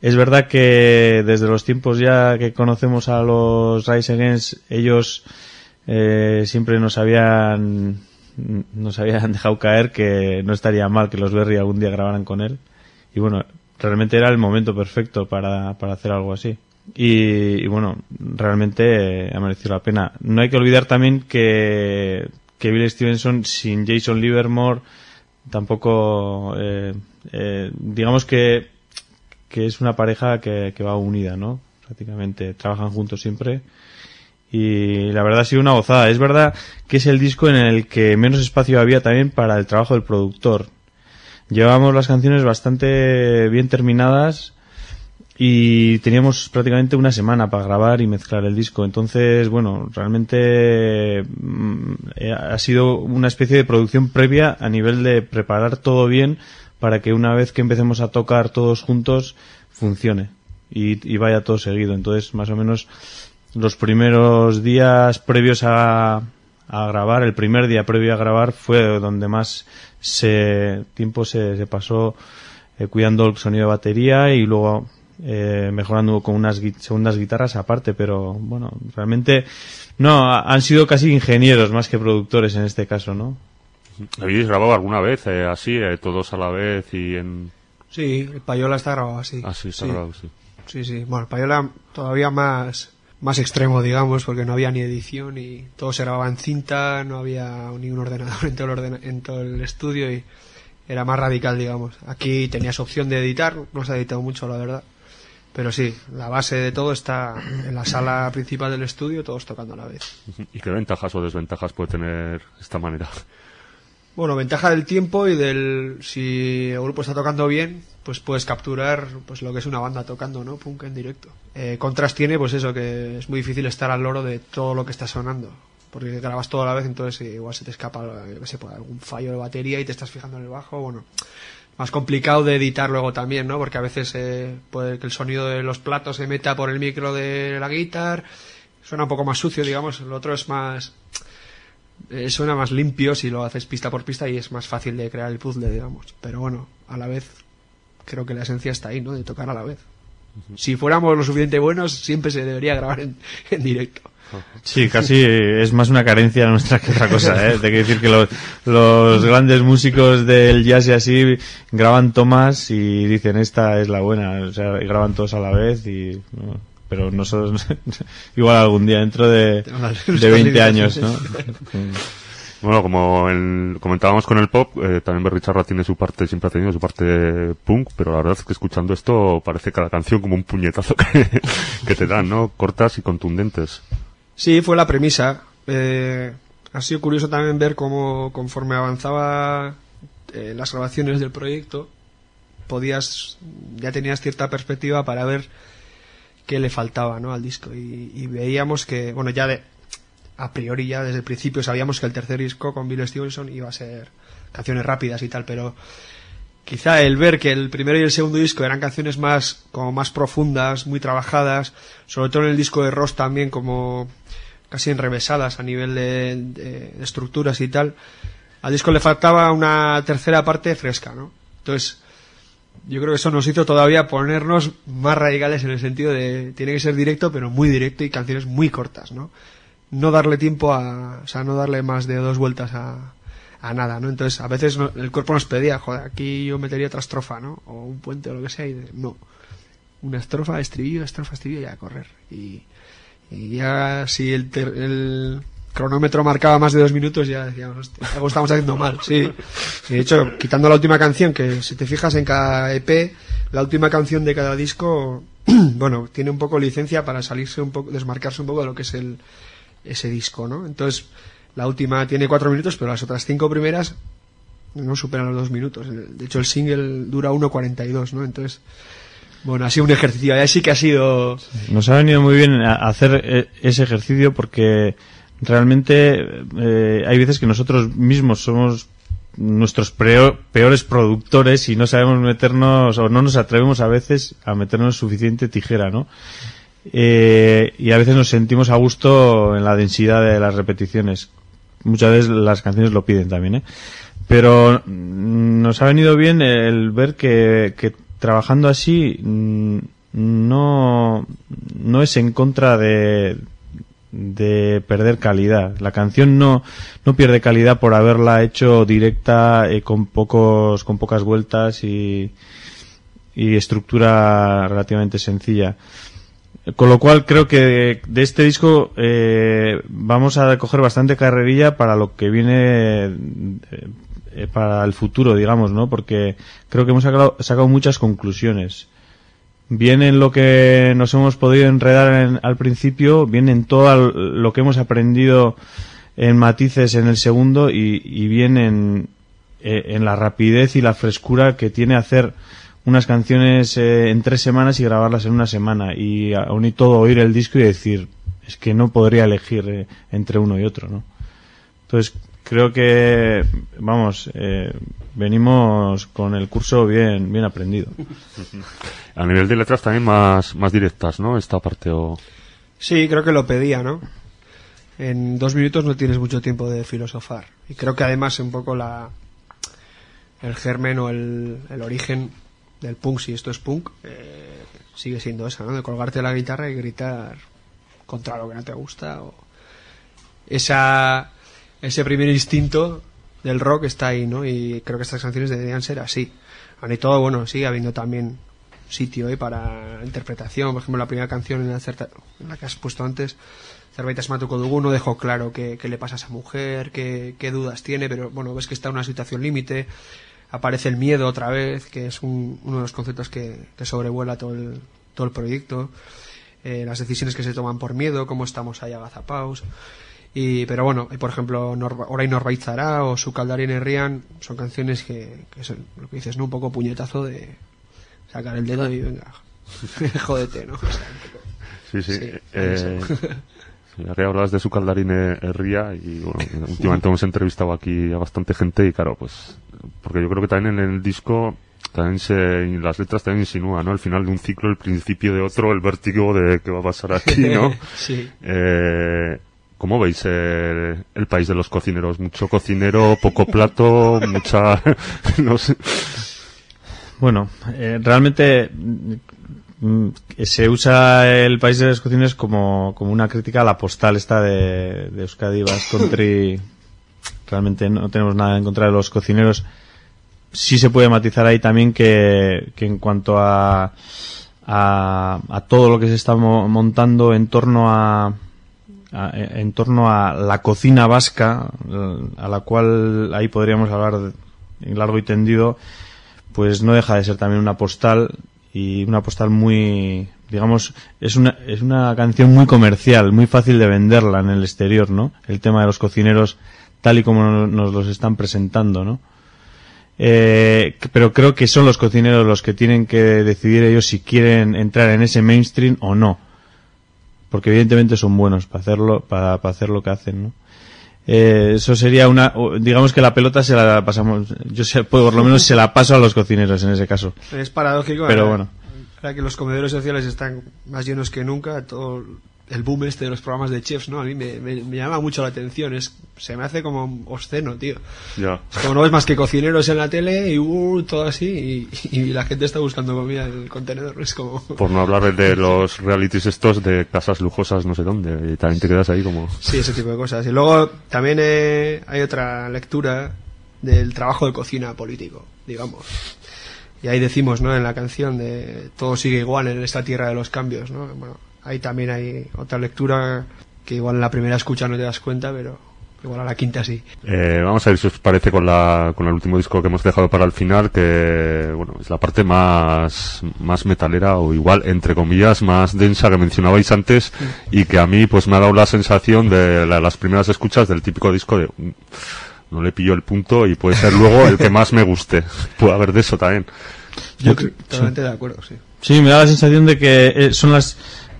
Es verdad que desde los tiempos ya que conocemos a los Rise Against, ellos eh, siempre nos habían nos habían dejado caer que no estaría mal que los Berry algún día grabaran con él. Y bueno, realmente era el momento perfecto para, para hacer algo así. Y, y bueno, realmente eh, ha merecido la pena. No hay que olvidar también que, que Bill Stevenson sin Jason Livermore tampoco, eh, eh, digamos que, que es una pareja que, que va unida, ¿no? Prácticamente trabajan juntos siempre y la verdad ha sido una gozada. Es verdad que es el disco en el que menos espacio había también para el trabajo del productor. Llevábamos las canciones bastante bien terminadas y teníamos prácticamente una semana para grabar y mezclar el disco. Entonces, bueno, realmente mm, eh, ha sido una especie de producción previa a nivel de preparar todo bien para que una vez que empecemos a tocar todos juntos funcione y, y vaya todo seguido. Entonces, más o menos los primeros días previos a, a grabar, el primer día previo a grabar fue donde más se, tiempo se, se pasó eh, cuidando el sonido de batería y luego eh, mejorando con unas gui- segundas guitarras aparte, pero bueno, realmente no, ha- han sido casi ingenieros más que productores en este caso, ¿no? ¿Habéis grabado alguna vez eh, así, eh, todos a la vez y en... Sí, el Payola está grabado así. Así está grabado, sí. Sí, sí. Bueno, el Payola todavía más, más extremo, digamos, porque no había ni edición y todo se grababa en cinta, no había ni un ordenador en todo el, en todo el estudio y era más radical, digamos. Aquí tenías opción de editar, no se ha editado mucho, la verdad. Pero sí, la base de todo está en la sala principal del estudio, todos tocando a la vez. ¿Y qué ventajas o desventajas puede tener esta manera? Bueno, ventaja del tiempo y del si el grupo está tocando bien, pues puedes capturar pues lo que es una banda tocando, ¿no? Punk en directo. Eh, tiene pues eso que es muy difícil estar al loro de todo lo que está sonando, porque grabas todo a la vez, entonces eh, igual se te escapa yo qué sé, algún fallo de batería y te estás fijando en el bajo, bueno, más complicado de editar luego también, ¿no? Porque a veces eh, puede que el sonido de los platos se meta por el micro de la guitarra, suena un poco más sucio, digamos, el otro es más eh, suena más limpio si lo haces pista por pista y es más fácil de crear el puzzle, digamos. Pero bueno, a la vez creo que la esencia está ahí, ¿no? De tocar a la vez. Si fuéramos lo suficiente buenos, siempre se debería grabar en, en directo. Sí, casi es más una carencia nuestra que otra cosa, ¿eh? Hay que decir que los, los grandes músicos del jazz y así graban tomas y dicen esta es la buena, o sea, graban todos a la vez y... bueno, pero nosotros igual algún día dentro de, de 20 años, ¿no? Bueno, como el- comentábamos con el pop, eh, también Berry Charra tiene su parte, siempre ha tenido su parte punk, pero la verdad es que escuchando esto parece cada canción como un puñetazo que, que te dan, ¿no? Cortas y contundentes. Sí, fue la premisa. Eh, ha sido curioso también ver cómo conforme avanzaba eh, las grabaciones del proyecto, podías, ya tenías cierta perspectiva para ver qué le faltaba ¿no? al disco. Y, veíamos que, bueno, ya a priori, ya desde el principio sabíamos que el tercer disco con Bill Stevenson iba a ser canciones rápidas y tal, pero quizá el ver que el primero y el segundo disco eran canciones más como más profundas, muy trabajadas, sobre todo en el disco de Ross también como casi enrevesadas a nivel de, de- de estructuras y tal. Al disco le faltaba una tercera parte fresca, ¿no? Entonces, yo creo que eso nos hizo todavía ponernos más radicales en el sentido de tiene que ser directo, pero muy directo y canciones muy cortas, ¿no? No darle tiempo a, o sea, no darle más de dos vueltas a, a nada, ¿no? Entonces, a veces no- el cuerpo nos pedía, joder, aquí yo metería otra estrofa, ¿no? O un puente o lo que sea, y de- no. Una estrofa, estribillo, estrofa, estribillo y a correr. Y, y ya si el, ter- el cronómetro marcaba más de dos minutos, ya decíamos, algo estamos haciendo mal, sí. De hecho, quitando la última canción, que si te fijas en cada EP, la última canción de cada disco, bueno, tiene un poco licencia para salirse un poco, desmarcarse un poco de lo que es el, ese disco, ¿no? Entonces, la última tiene cuatro minutos, pero las otras cinco primeras no superan los dos minutos. De hecho, el single dura 1.42, ¿no? Entonces, Bueno, ha sido un ejercicio, ya sí que ha sido... Nos ha venido muy bien hacer eh, ese ejercicio porque realmente eh, hay veces que nosotros mismos somos nuestros peores productores y no sabemos meternos o no nos atrevemos a veces a meternos suficiente tijera, ¿no? Eh, y a veces nos sentimos a gusto en la densidad de las repeticiones. Muchas veces las canciones lo piden también, ¿eh? Pero mm, nos ha venido bien el ver que, que trabajando así mm, no, no es en contra de, de perder calidad. La canción no, no pierde calidad por haberla hecho directa eh, con pocos, con pocas vueltas y, y estructura relativamente sencilla. Con lo cual creo que de este disco eh, vamos a coger bastante carrerilla para lo que viene eh, para el futuro, digamos, ¿no? Porque creo que hemos sacado, sacado muchas conclusiones. Bien en lo que nos hemos podido enredar en- al principio, bien en todo lo que hemos aprendido en matices en el segundo y, y eh, en la rapidez y la frescura que tiene hacer unas canciones eh, en tres semanas y grabarlas en una semana y aún y todo oír el disco y decir es que no podría elegir eh, entre uno y otro, ¿no? Entonces creo que vamos eh, venimos con el curso bien bien aprendido. A nivel de letras también más, más directas, ¿no? Esta parte o... Sí, creo que lo pedía, ¿no? En dos minutos no tienes mucho tiempo de filosofar. Y creo que además un poco la el germen o el, el origen del punk, si esto es punk, eh, sigue siendo esa, ¿no? De colgarte la guitarra y gritar contra lo que no te gusta. O esa, ese primer instinto del rock está ahí, ¿no? Y creo que estas canciones deberían ser así. Aún y todo, bueno, sigue habiendo también sitio ¿eh? para interpretación. Por ejemplo, la primera canción en la, certa- en la que has puesto antes, Cervaitas Matukodugu, no dejó claro qué, le pasa a esa mujer, qué, dudas tiene, pero bueno, ves que está en una situación límite. Aparece el miedo otra vez, que es un- uno de los conceptos que, sobrevuela todo el, todo el proyecto. Eh, las decisiones que se toman por miedo, cómo estamos ahí agazapaos. Y, pero bueno, y por ejemplo, Norba, Orai Norbaitzara o Su Caldarín Herrian son canciones que, que son lo que dices, ¿no? Un poco puñetazo de sacar el dedo y venga, jódete, ¿no? O sea, un poco- Sí, sí. Sí, eh, hablabas de su caldarine Ría y bueno, últimamente hemos entrevistado aquí a bastante gente y claro, pues porque yo creo que también en el disco también se, las letras también insinúa, ¿no? El final de un ciclo, el principio de otro, el vértigo de qué va a pasar aquí, ¿no? Sí. Eh, ¿Cómo veis el país de los cocineros? Mucho cocinero, poco plato, mucha... no sé. Bueno, eh, realmente mm, se usa el país de los cocineros como, como una crítica a la postal esta de, de Euskadi Basque Country. Realmente no tenemos nada en contra de los cocineros. Sí se puede matizar ahí también que, que en cuanto a, a, a todo lo que se está mo- montando en torno a- en torno a la cocina vasca, a la cual ahí podríamos hablar en largo y tendido, pues no deja de ser también una postal y una postal muy digamos es una es una canción muy comercial muy fácil de venderla en el exterior no el tema de los cocineros tal y como no- nos los están presentando no Eh, pero creo que son los cocineros los que tienen que decidir ellos si quieren entrar en ese mainstream o no porque evidentemente son buenos para hacerlo para, para hacer lo que hacen no eh, eso sería una digamos que la pelota se la pasamos yo sé, por lo menos se la paso a los cocineros en ese caso Es paradójico. Pero ahora- bueno. Ahora que los comedores sociales están más llenos que nunca, todo el boom este de los programas de chefs, ¿no? A mí me, me- me llama mucho la atención. Es, se me hace como obsceno, tío. Ya. Es como no ves más que cocineros en la tele y uh, todo así y, y la gente está buscando comida en el contenedor. Es como... Por no hablar de los realities estos de casas lujosas no sé dónde. Y también te quedas ahí como... Sí, ese tipo de cosas. Y luego también eh, hay otra lectura del trabajo de cocina político, digamos. Y ahí decimos, ¿no? En la canción de todo sigue igual en esta tierra de los cambios, ¿no? Bueno, ahí también hay otra lectura que igual en la primera escucha no te das cuenta, pero igual a la quinta sí. Eh, vamos a ver si os parece con, la, con el último disco que hemos dejado para el final, que bueno, es la parte más, más metalera o igual, entre comillas, más densa que mencionabais antes y que a mí pues me ha dado la sensación de la- las primeras escuchas del típico disco de "Mm, no le pillo el punto y puede ser luego el que más me guste. Puede haber de eso también. Yo Totalmente de acuerdo, sí. Sí, me da la sensación de que eh, son las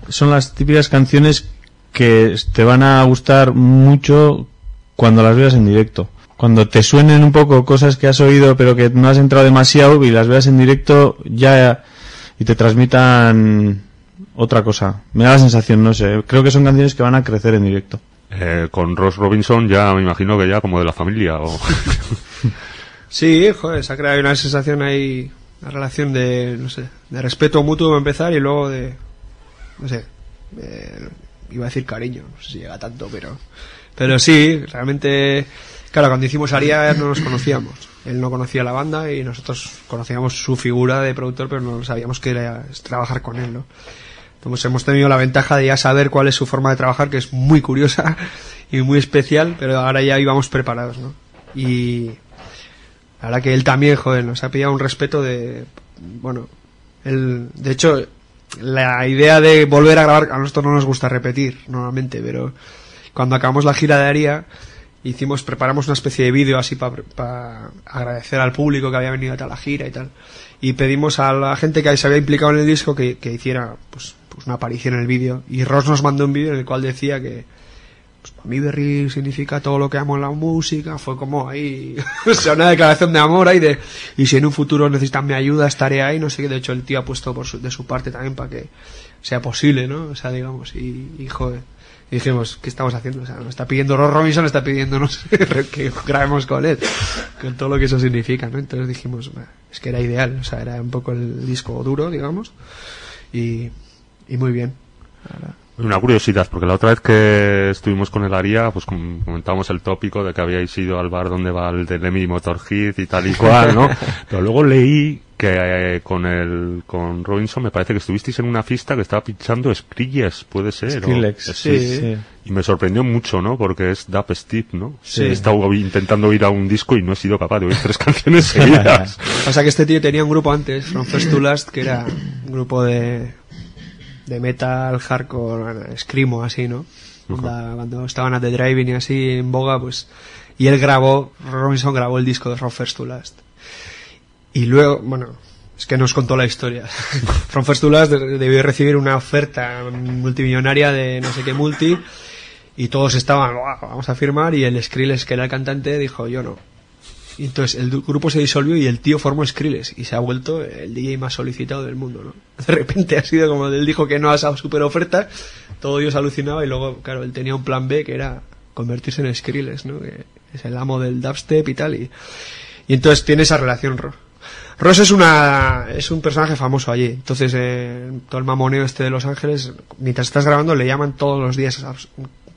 son las típicas canciones que te van a gustar mucho cuando las veas en directo. Cuando te suenen un poco cosas que has oído pero que no has entrado demasiado y las veas en directo ya y te transmitan otra cosa. Me da la sensación, no sé. Creo que son canciones que van a crecer en directo. Eh, con Ross Robinson ya me imagino que ya como de la familia. O... Sí, joder, se ha creado una sensación ahí, una relación de, no sé, de respeto mutuo para empezar y luego de, no sé, de- iba a decir cariño, no sé si llega tanto, pero, pero sí, realmente, claro, cuando hicimos Aria no nos conocíamos. Él no conocía la banda y nosotros conocíamos su figura de productor, pero no sabíamos que era trabajar con él, ¿no? Entonces hemos tenido la ventaja de ya saber cuál es su forma de trabajar, que es muy curiosa y muy especial, pero ahora ya íbamos preparados, ¿no? Y verdad que él también, joder, nos ha pillado un respeto de, bueno, él, de hecho, la idea de volver a grabar, a nosotros no nos gusta repetir normalmente, pero cuando acabamos la gira de Aria, hicimos, preparamos una especie de vídeo así para agradecer al público que había venido a tal la gira y tal. Y pedimos a la gente que se había implicado en el disco que, que hiciera pues, pues una aparición en el vídeo. Y Ross nos mandó un vídeo en el cual decía que pues, para mí Berry significa todo lo que amo en la música. Fue como ahí, o una declaración de amor ahí de, y si en un futuro necesitan mi ayuda estaré ahí. No sé qué, de hecho el tío ha puesto por su- de su parte también para que sea posible, ¿no? O sea, digamos, y, y joder. Y dijimos, ¿qué estamos haciendo? O sea, nos está pidiendo Ross Robinson, está pidiéndonos que grabemos con él, con todo lo que eso significa, ¿no? Entonces dijimos, "Bah, es que era ideal, o sea, era un poco el disco duro, digamos, y, y muy bien. Una curiosidad, porque la otra vez que estuvimos con el Aria, pues com- comentábamos el tópico de que habíais ido al bar donde va el de Lemmy Motorhead y tal y cual, ¿no? Pero luego leí que eh, con el con Robinson me parece que estuvisteis en una fiesta que estaba pinchando Skrillex, puede ser. Skrillex, eh, sí, sí. Y me sorprendió mucho, ¿no? Porque es Dap Steve, ¿no? Sí. He estado intentando ir a un disco y no he sido capaz de oír tres canciones seguidas. O sea que este tío tenía un grupo antes, From First to Last, que era un grupo de, de metal, hardcore, bueno, screamo así, ¿no? Cuando estaban a The Driving y así en boga, pues... Y él grabó, Robinson grabó el disco de From First to Last. Y luego, bueno, es que nos contó la historia. From First to Last de- debió recibir una oferta multimillonaria de no sé qué multi y todos estaban, "Guau, vamos a firmar y el Skrillex, que era el cantante, dijo, yo no. Entonces el grupo se disolvió y el tío formó Skrillex y se ha vuelto el DJ más solicitado del mundo, ¿no? De repente ha sido como él dijo que no a esa super oferta, todo Dios alucinaba y luego, claro, él tenía un plan B que era convertirse en Skrillex, ¿no? Es el amo del dubstep y tal y, y entonces tiene esa relación Ross. Ross es una es un personaje famoso allí. Entonces, eh, todo el mamoneo este de Los Ángeles, mientras estás grabando, le llaman todos los días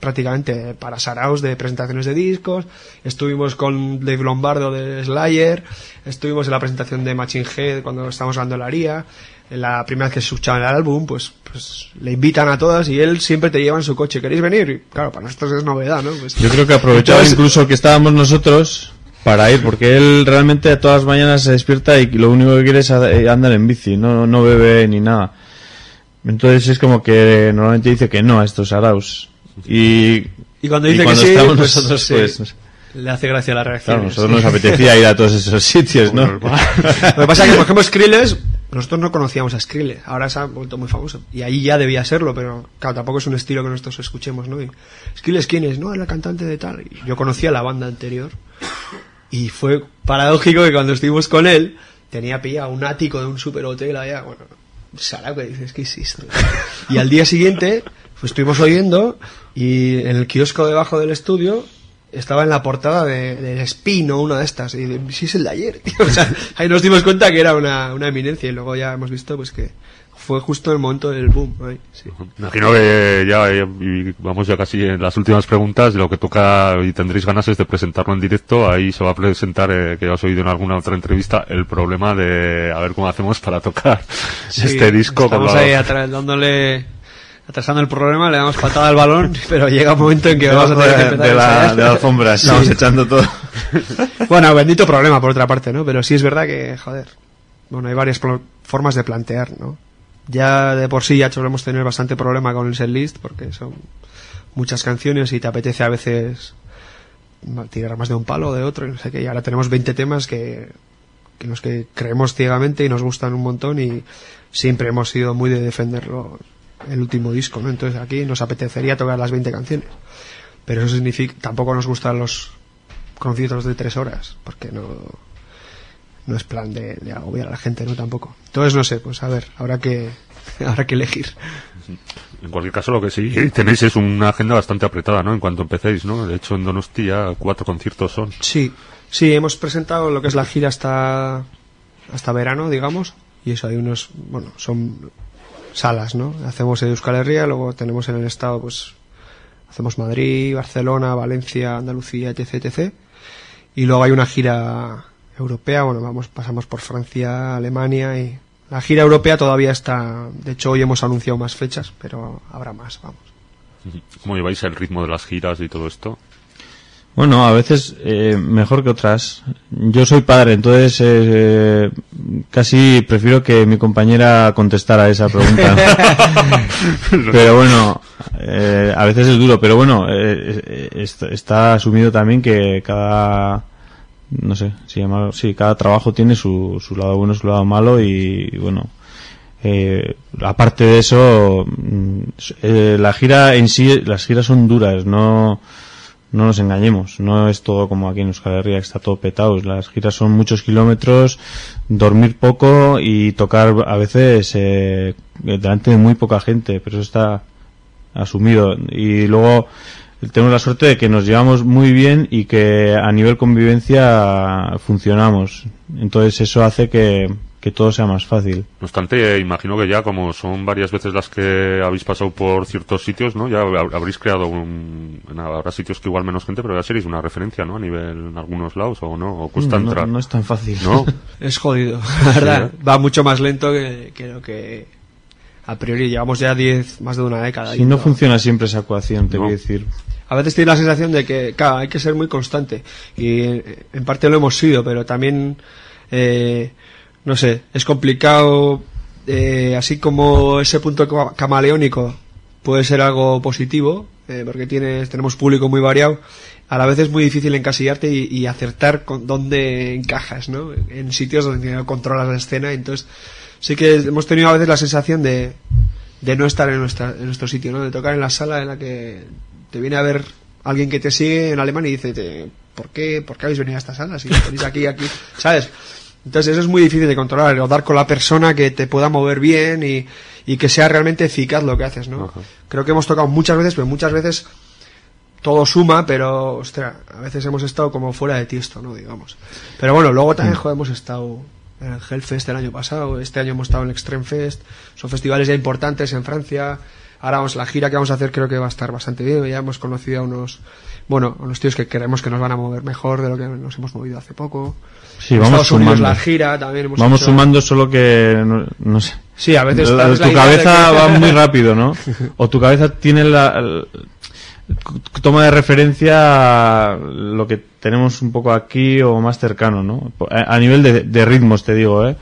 prácticamente para saraos de presentaciones de discos. Estuvimos con Dave Lombardo de Slayer. Estuvimos en la presentación de Machine Head cuando estábamos grabando la Aria. En la primera vez que se escuchaba el álbum, pues, pues le invitan a todas y él siempre te lleva en su coche. ¿Queréis venir? Y claro, para nosotros es novedad, ¿no? Pues, Yo creo que aprovechaba Entonces- incluso que estábamos nosotros para ir, porque él realmente a todas las mañanas se despierta y lo único que quiere es eh, andar en bici, no, no bebe ni nada. Entonces es como que normalmente dice que no a estos araos. Y, Y cuando dice que sí, estamos pues, nosotros, sí, pues, le hace gracia la reacción. claro, nosotros nos apetecía ir a todos esos sitios, ¿no? Lo que pasa es que, por ejemplo, Skrillex, nosotros no conocíamos a Skrillex, ahora se ha vuelto muy famoso. Y ahí ya debía serlo, pero claro, tampoco es un estilo que nosotros escuchemos, ¿no? Y, Skrillex, ¿quién es? No, es la cantante de tal. Y yo conocía la banda anterior. Y fue paradójico que cuando estuvimos con él, tenía pillado un ático de un super hotel allá, bueno, que dices, ¿qué hiciste? Y al día siguiente, pues estuvimos oyendo, y en el kiosco debajo del estudio, estaba en la portada de, del Spin o una de estas, y de, sí es el de ayer, tío. O sea, ahí nos dimos cuenta que era una, una eminencia, y luego ya hemos visto pues que fue justo el momento del boom. ahí, sí. Imagino que ya eh, y vamos ya casi en las últimas preguntas. Lo que toca y tendréis ganas es de presentarlo en directo. Ahí se va a presentar, eh, que ya os he oído en alguna otra entrevista, el problema de a ver cómo hacemos para tocar Sí, este disco. con Estamos ahí atrás, dándole, atrasando el problema, le damos patada al balón, pero llega un momento en que vamos a tener que empezar de a la, ensayar. de la alfombra, Sí. estamos echando todo. Bueno, bendito problema por otra parte, ¿no? Pero sí es verdad que, joder, bueno, hay varias formas de plantear, ¿no? Ya de por sí ya solemos tener bastante problema con el setlist porque son muchas canciones y te apetece a veces tirar más de un palo o de otro y no sé qué. Y ahora tenemos 20 temas que, que los que creemos ciegamente y nos gustan un montón y siempre hemos sido muy de defenderlo el último disco, ¿no? Entonces aquí nos apetecería tocar las 20 canciones. Pero eso significa, tampoco nos gustan los conciertos de tres horas, porque no, no es plan de, de agobiar a la gente, ¿no? Tampoco. Entonces no sé, pues a ver, habrá que, habrá que elegir. En cualquier caso, lo que sí tenéis es una agenda bastante apretada, ¿no? En cuanto empecéis, ¿no? De hecho, en Donostia cuatro conciertos son. Sí, sí, hemos presentado lo que es la gira hasta, hasta verano, digamos, y eso hay unos, bueno, son salas, ¿no? Hacemos Euskal Herria, luego tenemos en el estado, pues, hacemos Madrid, Barcelona, Valencia, Andalucía, etc, etc. Y luego hay una gira europea, bueno, vamos, pasamos por Francia, Alemania y la gira europea todavía está, de hecho hoy hemos anunciado más fechas, pero habrá más, vamos. ¿Cómo lleváis el ritmo de las giras y todo esto? Bueno, a veces eh, mejor que otras. Yo soy padre, entonces eh, casi prefiero que mi compañera contestara esa pregunta. pero bueno, eh, a veces es duro, pero bueno, eh, eh, está, asumido también que cada no sé, si llamarlo- sí, cada trabajo tiene su, su lado bueno, su lado malo y, y bueno, eh, aparte de eso, mm, eh, la gira en sí, las giras son duras, no, no nos engañemos, no es todo como aquí en Euskal Herria, está todo petado, las giras son muchos kilómetros, dormir poco y tocar a veces eh, delante de muy poca gente, pero eso está asumido. Y luego tenemos la suerte de que nos llevamos muy bien y que a nivel convivencia funcionamos. Entonces eso hace que, que todo sea más fácil. No obstante, eh, imagino que ya como son varias veces las que habéis pasado por ciertos sitios, ¿no? Ya hab- habréis creado un... Habrá sitios que igual menos gente, pero ya seréis una referencia, ¿no? A nivel en algunos lados, ¿o no? ¿O cuesta no, entrar? no es tan fácil. ¿No? Es jodido, la verdad. ¿eh? Va mucho más lento que, que lo que a priori llevamos ya 10, más de una década. Si y no funciona siempre esa ecuación, te voy a decir. A veces tiene la sensación de que, claro, hay que ser muy constante. Y eh, en parte lo hemos sido, pero también, eh, no sé, es complicado, eh, así como ese punto ca- camaleónico puede ser algo positivo, eh, porque tienes, tenemos público muy variado, a la vez es muy difícil encasillarte y, acertar con dónde encajas, ¿no? En sitios donde no controlas la escena, entonces sí que hemos tenido a veces la sensación de, de no estar en, nuestra, en nuestro sitio, ¿no? De tocar en la sala en la que te viene a ver alguien que te sigue en alemán y dice, ¿por qué, ¿por qué habéis venido a esta sala? Si tenéis aquí, aquí, ¿sabes? Entonces eso es muy difícil de controlar, o dar con la persona que te pueda mover bien y, y que sea realmente eficaz lo que haces, ¿no? Creo que hemos tocado muchas veces, pero muchas veces todo suma, pero, ostras, a veces hemos estado como fuera de tiesto, ¿no? Digamos. Pero bueno, luego también, joder, hemos estado en el Hellfest el año pasado, este año hemos estado en el Extreme Fest, son festivales ya importantes en Francia, ahora vamos, la gira que vamos a hacer creo que va a estar bastante bien, ya hemos conocido a unos, bueno, unos tíos que creemos que nos van a mover mejor de lo que nos hemos movido hace poco. Sí, En vamos Estados Unidos sumando. la gira también hemos Vamos hecho- sumando solo que no, no sé. Sí, a veces La- tu cabeza que- va muy rápido, ¿no? O tu cabeza tiene la toma de referencia lo que tenemos un poco aquí o más cercano, ¿no? A, a nivel de, de ritmos te digo, ¿eh?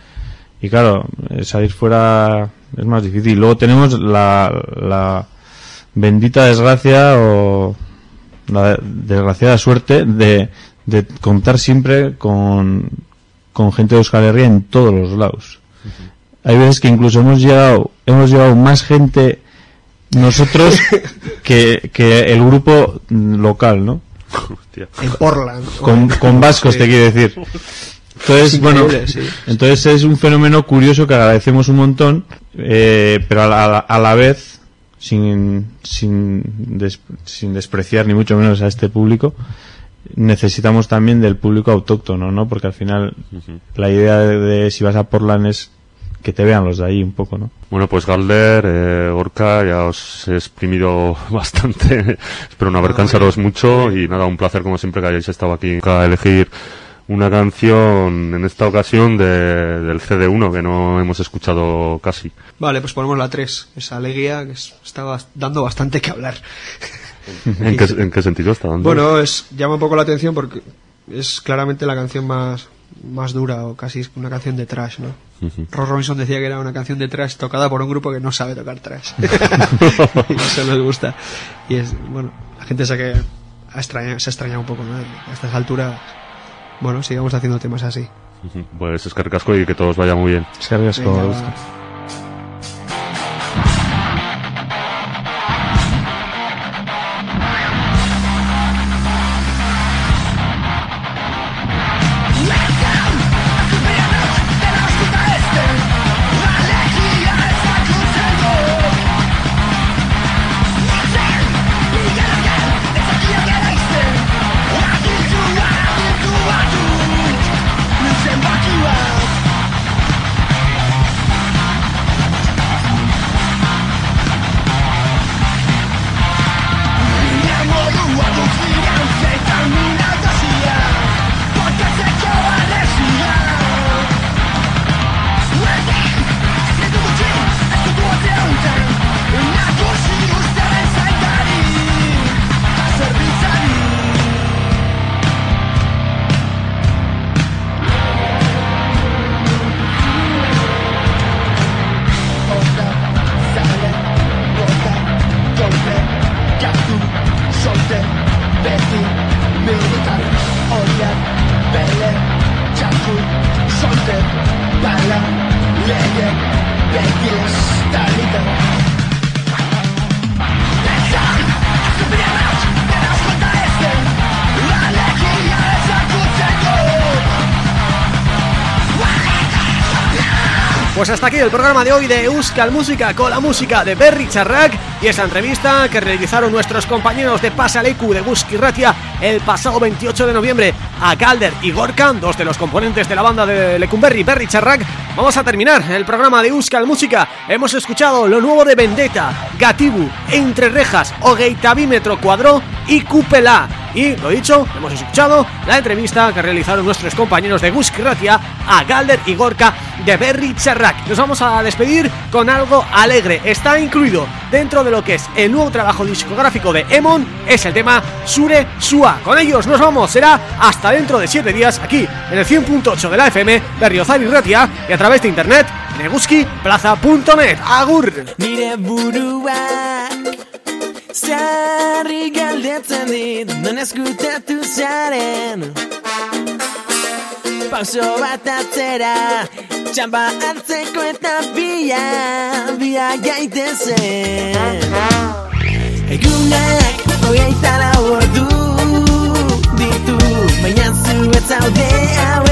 Y claro, eh, salir fuera es más difícil. Luego tenemos la, la bendita desgracia o la desgraciada suerte de, de contar siempre con, con gente de Euskal Herria en todos los lados. Hay veces que incluso hemos llegado, hemos llevado más gente nosotros que, que el grupo local, ¿no? En Portland. Con, con vascos, Sí. te quiero decir. Entonces, Es bueno, sí. entonces es un fenómeno curioso que agradecemos un montón, eh, pero a la, a la- a la vez, sin, sin, des- sin despreciar ni mucho menos a este público, necesitamos también del público autóctono, ¿no? Porque al final la idea de, de si vas a Portland es que te vean los de ahí un poco, ¿no? Bueno, pues Galder, eh, Orca, ya os he exprimido bastante. Espero no haber cansaros mucho y nada, un placer como siempre que hayáis estado aquí a elegir una canción en esta ocasión de, del CD1 que no hemos escuchado casi. Vale, pues ponemos la 3, esa alegría que es- estaba dando bastante que hablar. ¿En qué, en qué sentido está dando? Bueno, es llama un poco la atención porque es claramente la canción más, más dura o casi es una canción de trash, ¿no? Ujú. Ross Robinson decía que era una canción de trash tocada por un grupo que no sabe tocar trash. y eso nos gusta. Y es, bueno, la gente se, que ha extraña, se ha extrañado un poco, ¿no? A estas alturas, bueno, sigamos haciendo temas así. Pues es que y que todos vaya muy bien. Es que el programa de hoy de Euskal Música con la música de Berry Charrak y esa entrevista que realizaron nuestros compañeros de Pasalecu de Ratia el pasado 28 de noviembre a Calder y Gorkan, dos de los componentes de la banda de Lecumberri, Berry Charrak. Vamos a terminar el programa de Euskal Música. Hemos escuchado lo nuevo de Vendetta, Gatibu, Entre Rejas, Ogeitavímetro Cuadro y Cúpela. Y, lo dicho, hemos escuchado la entrevista que realizaron nuestros compañeros de Guski Ratia a Galder y Gorka de Berry Charrak. Nos vamos a despedir con algo alegre. Está incluido dentro de lo que es el nuevo trabajo discográfico de Emon, es el tema Sure Sua. Con ellos nos vamos, será hasta dentro de 7 días aquí en el 100.8 de la FM, Berriozar y Ratia y a través de internet en eguskiplaza.net. Agur! Zarri galdetzen dit Non eskutatu zaren. Pauso bat atzera Txamba hartzeko eta bia Bia gaitezen Egunak hogeita lau ordu Ditu Baina zu ez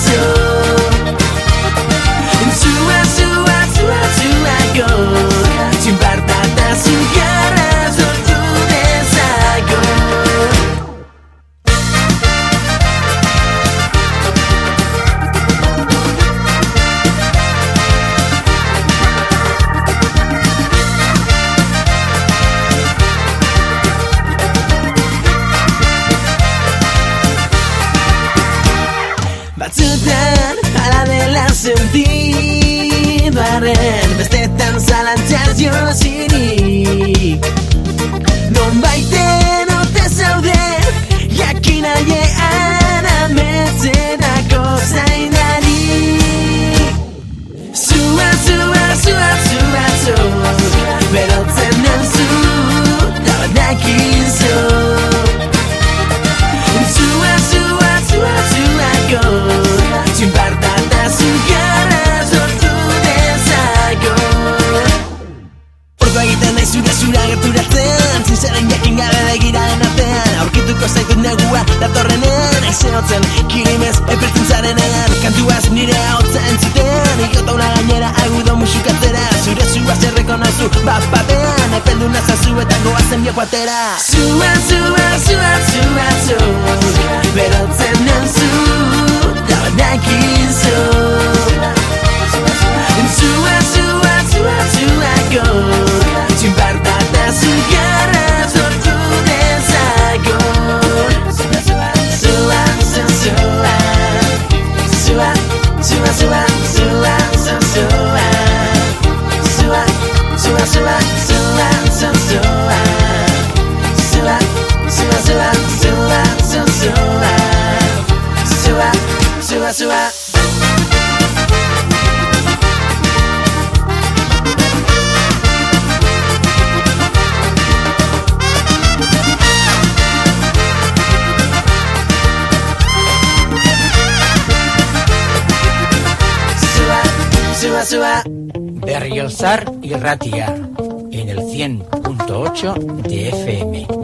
badakizu zure zura gerturatzen Zinzaren jakin gabe begiraren artean Aurkituko zaitut negua datorrenean Aizeotzen kirimez epertzen zarenean Kantuaz nire hotza entzuten Ikotauna gainera agudo musukatzera Zure zua zerreko nazu bat batean Zua, zua, zua Berotzen nauzu Berriozar y Ratia en el 100.8 de FM.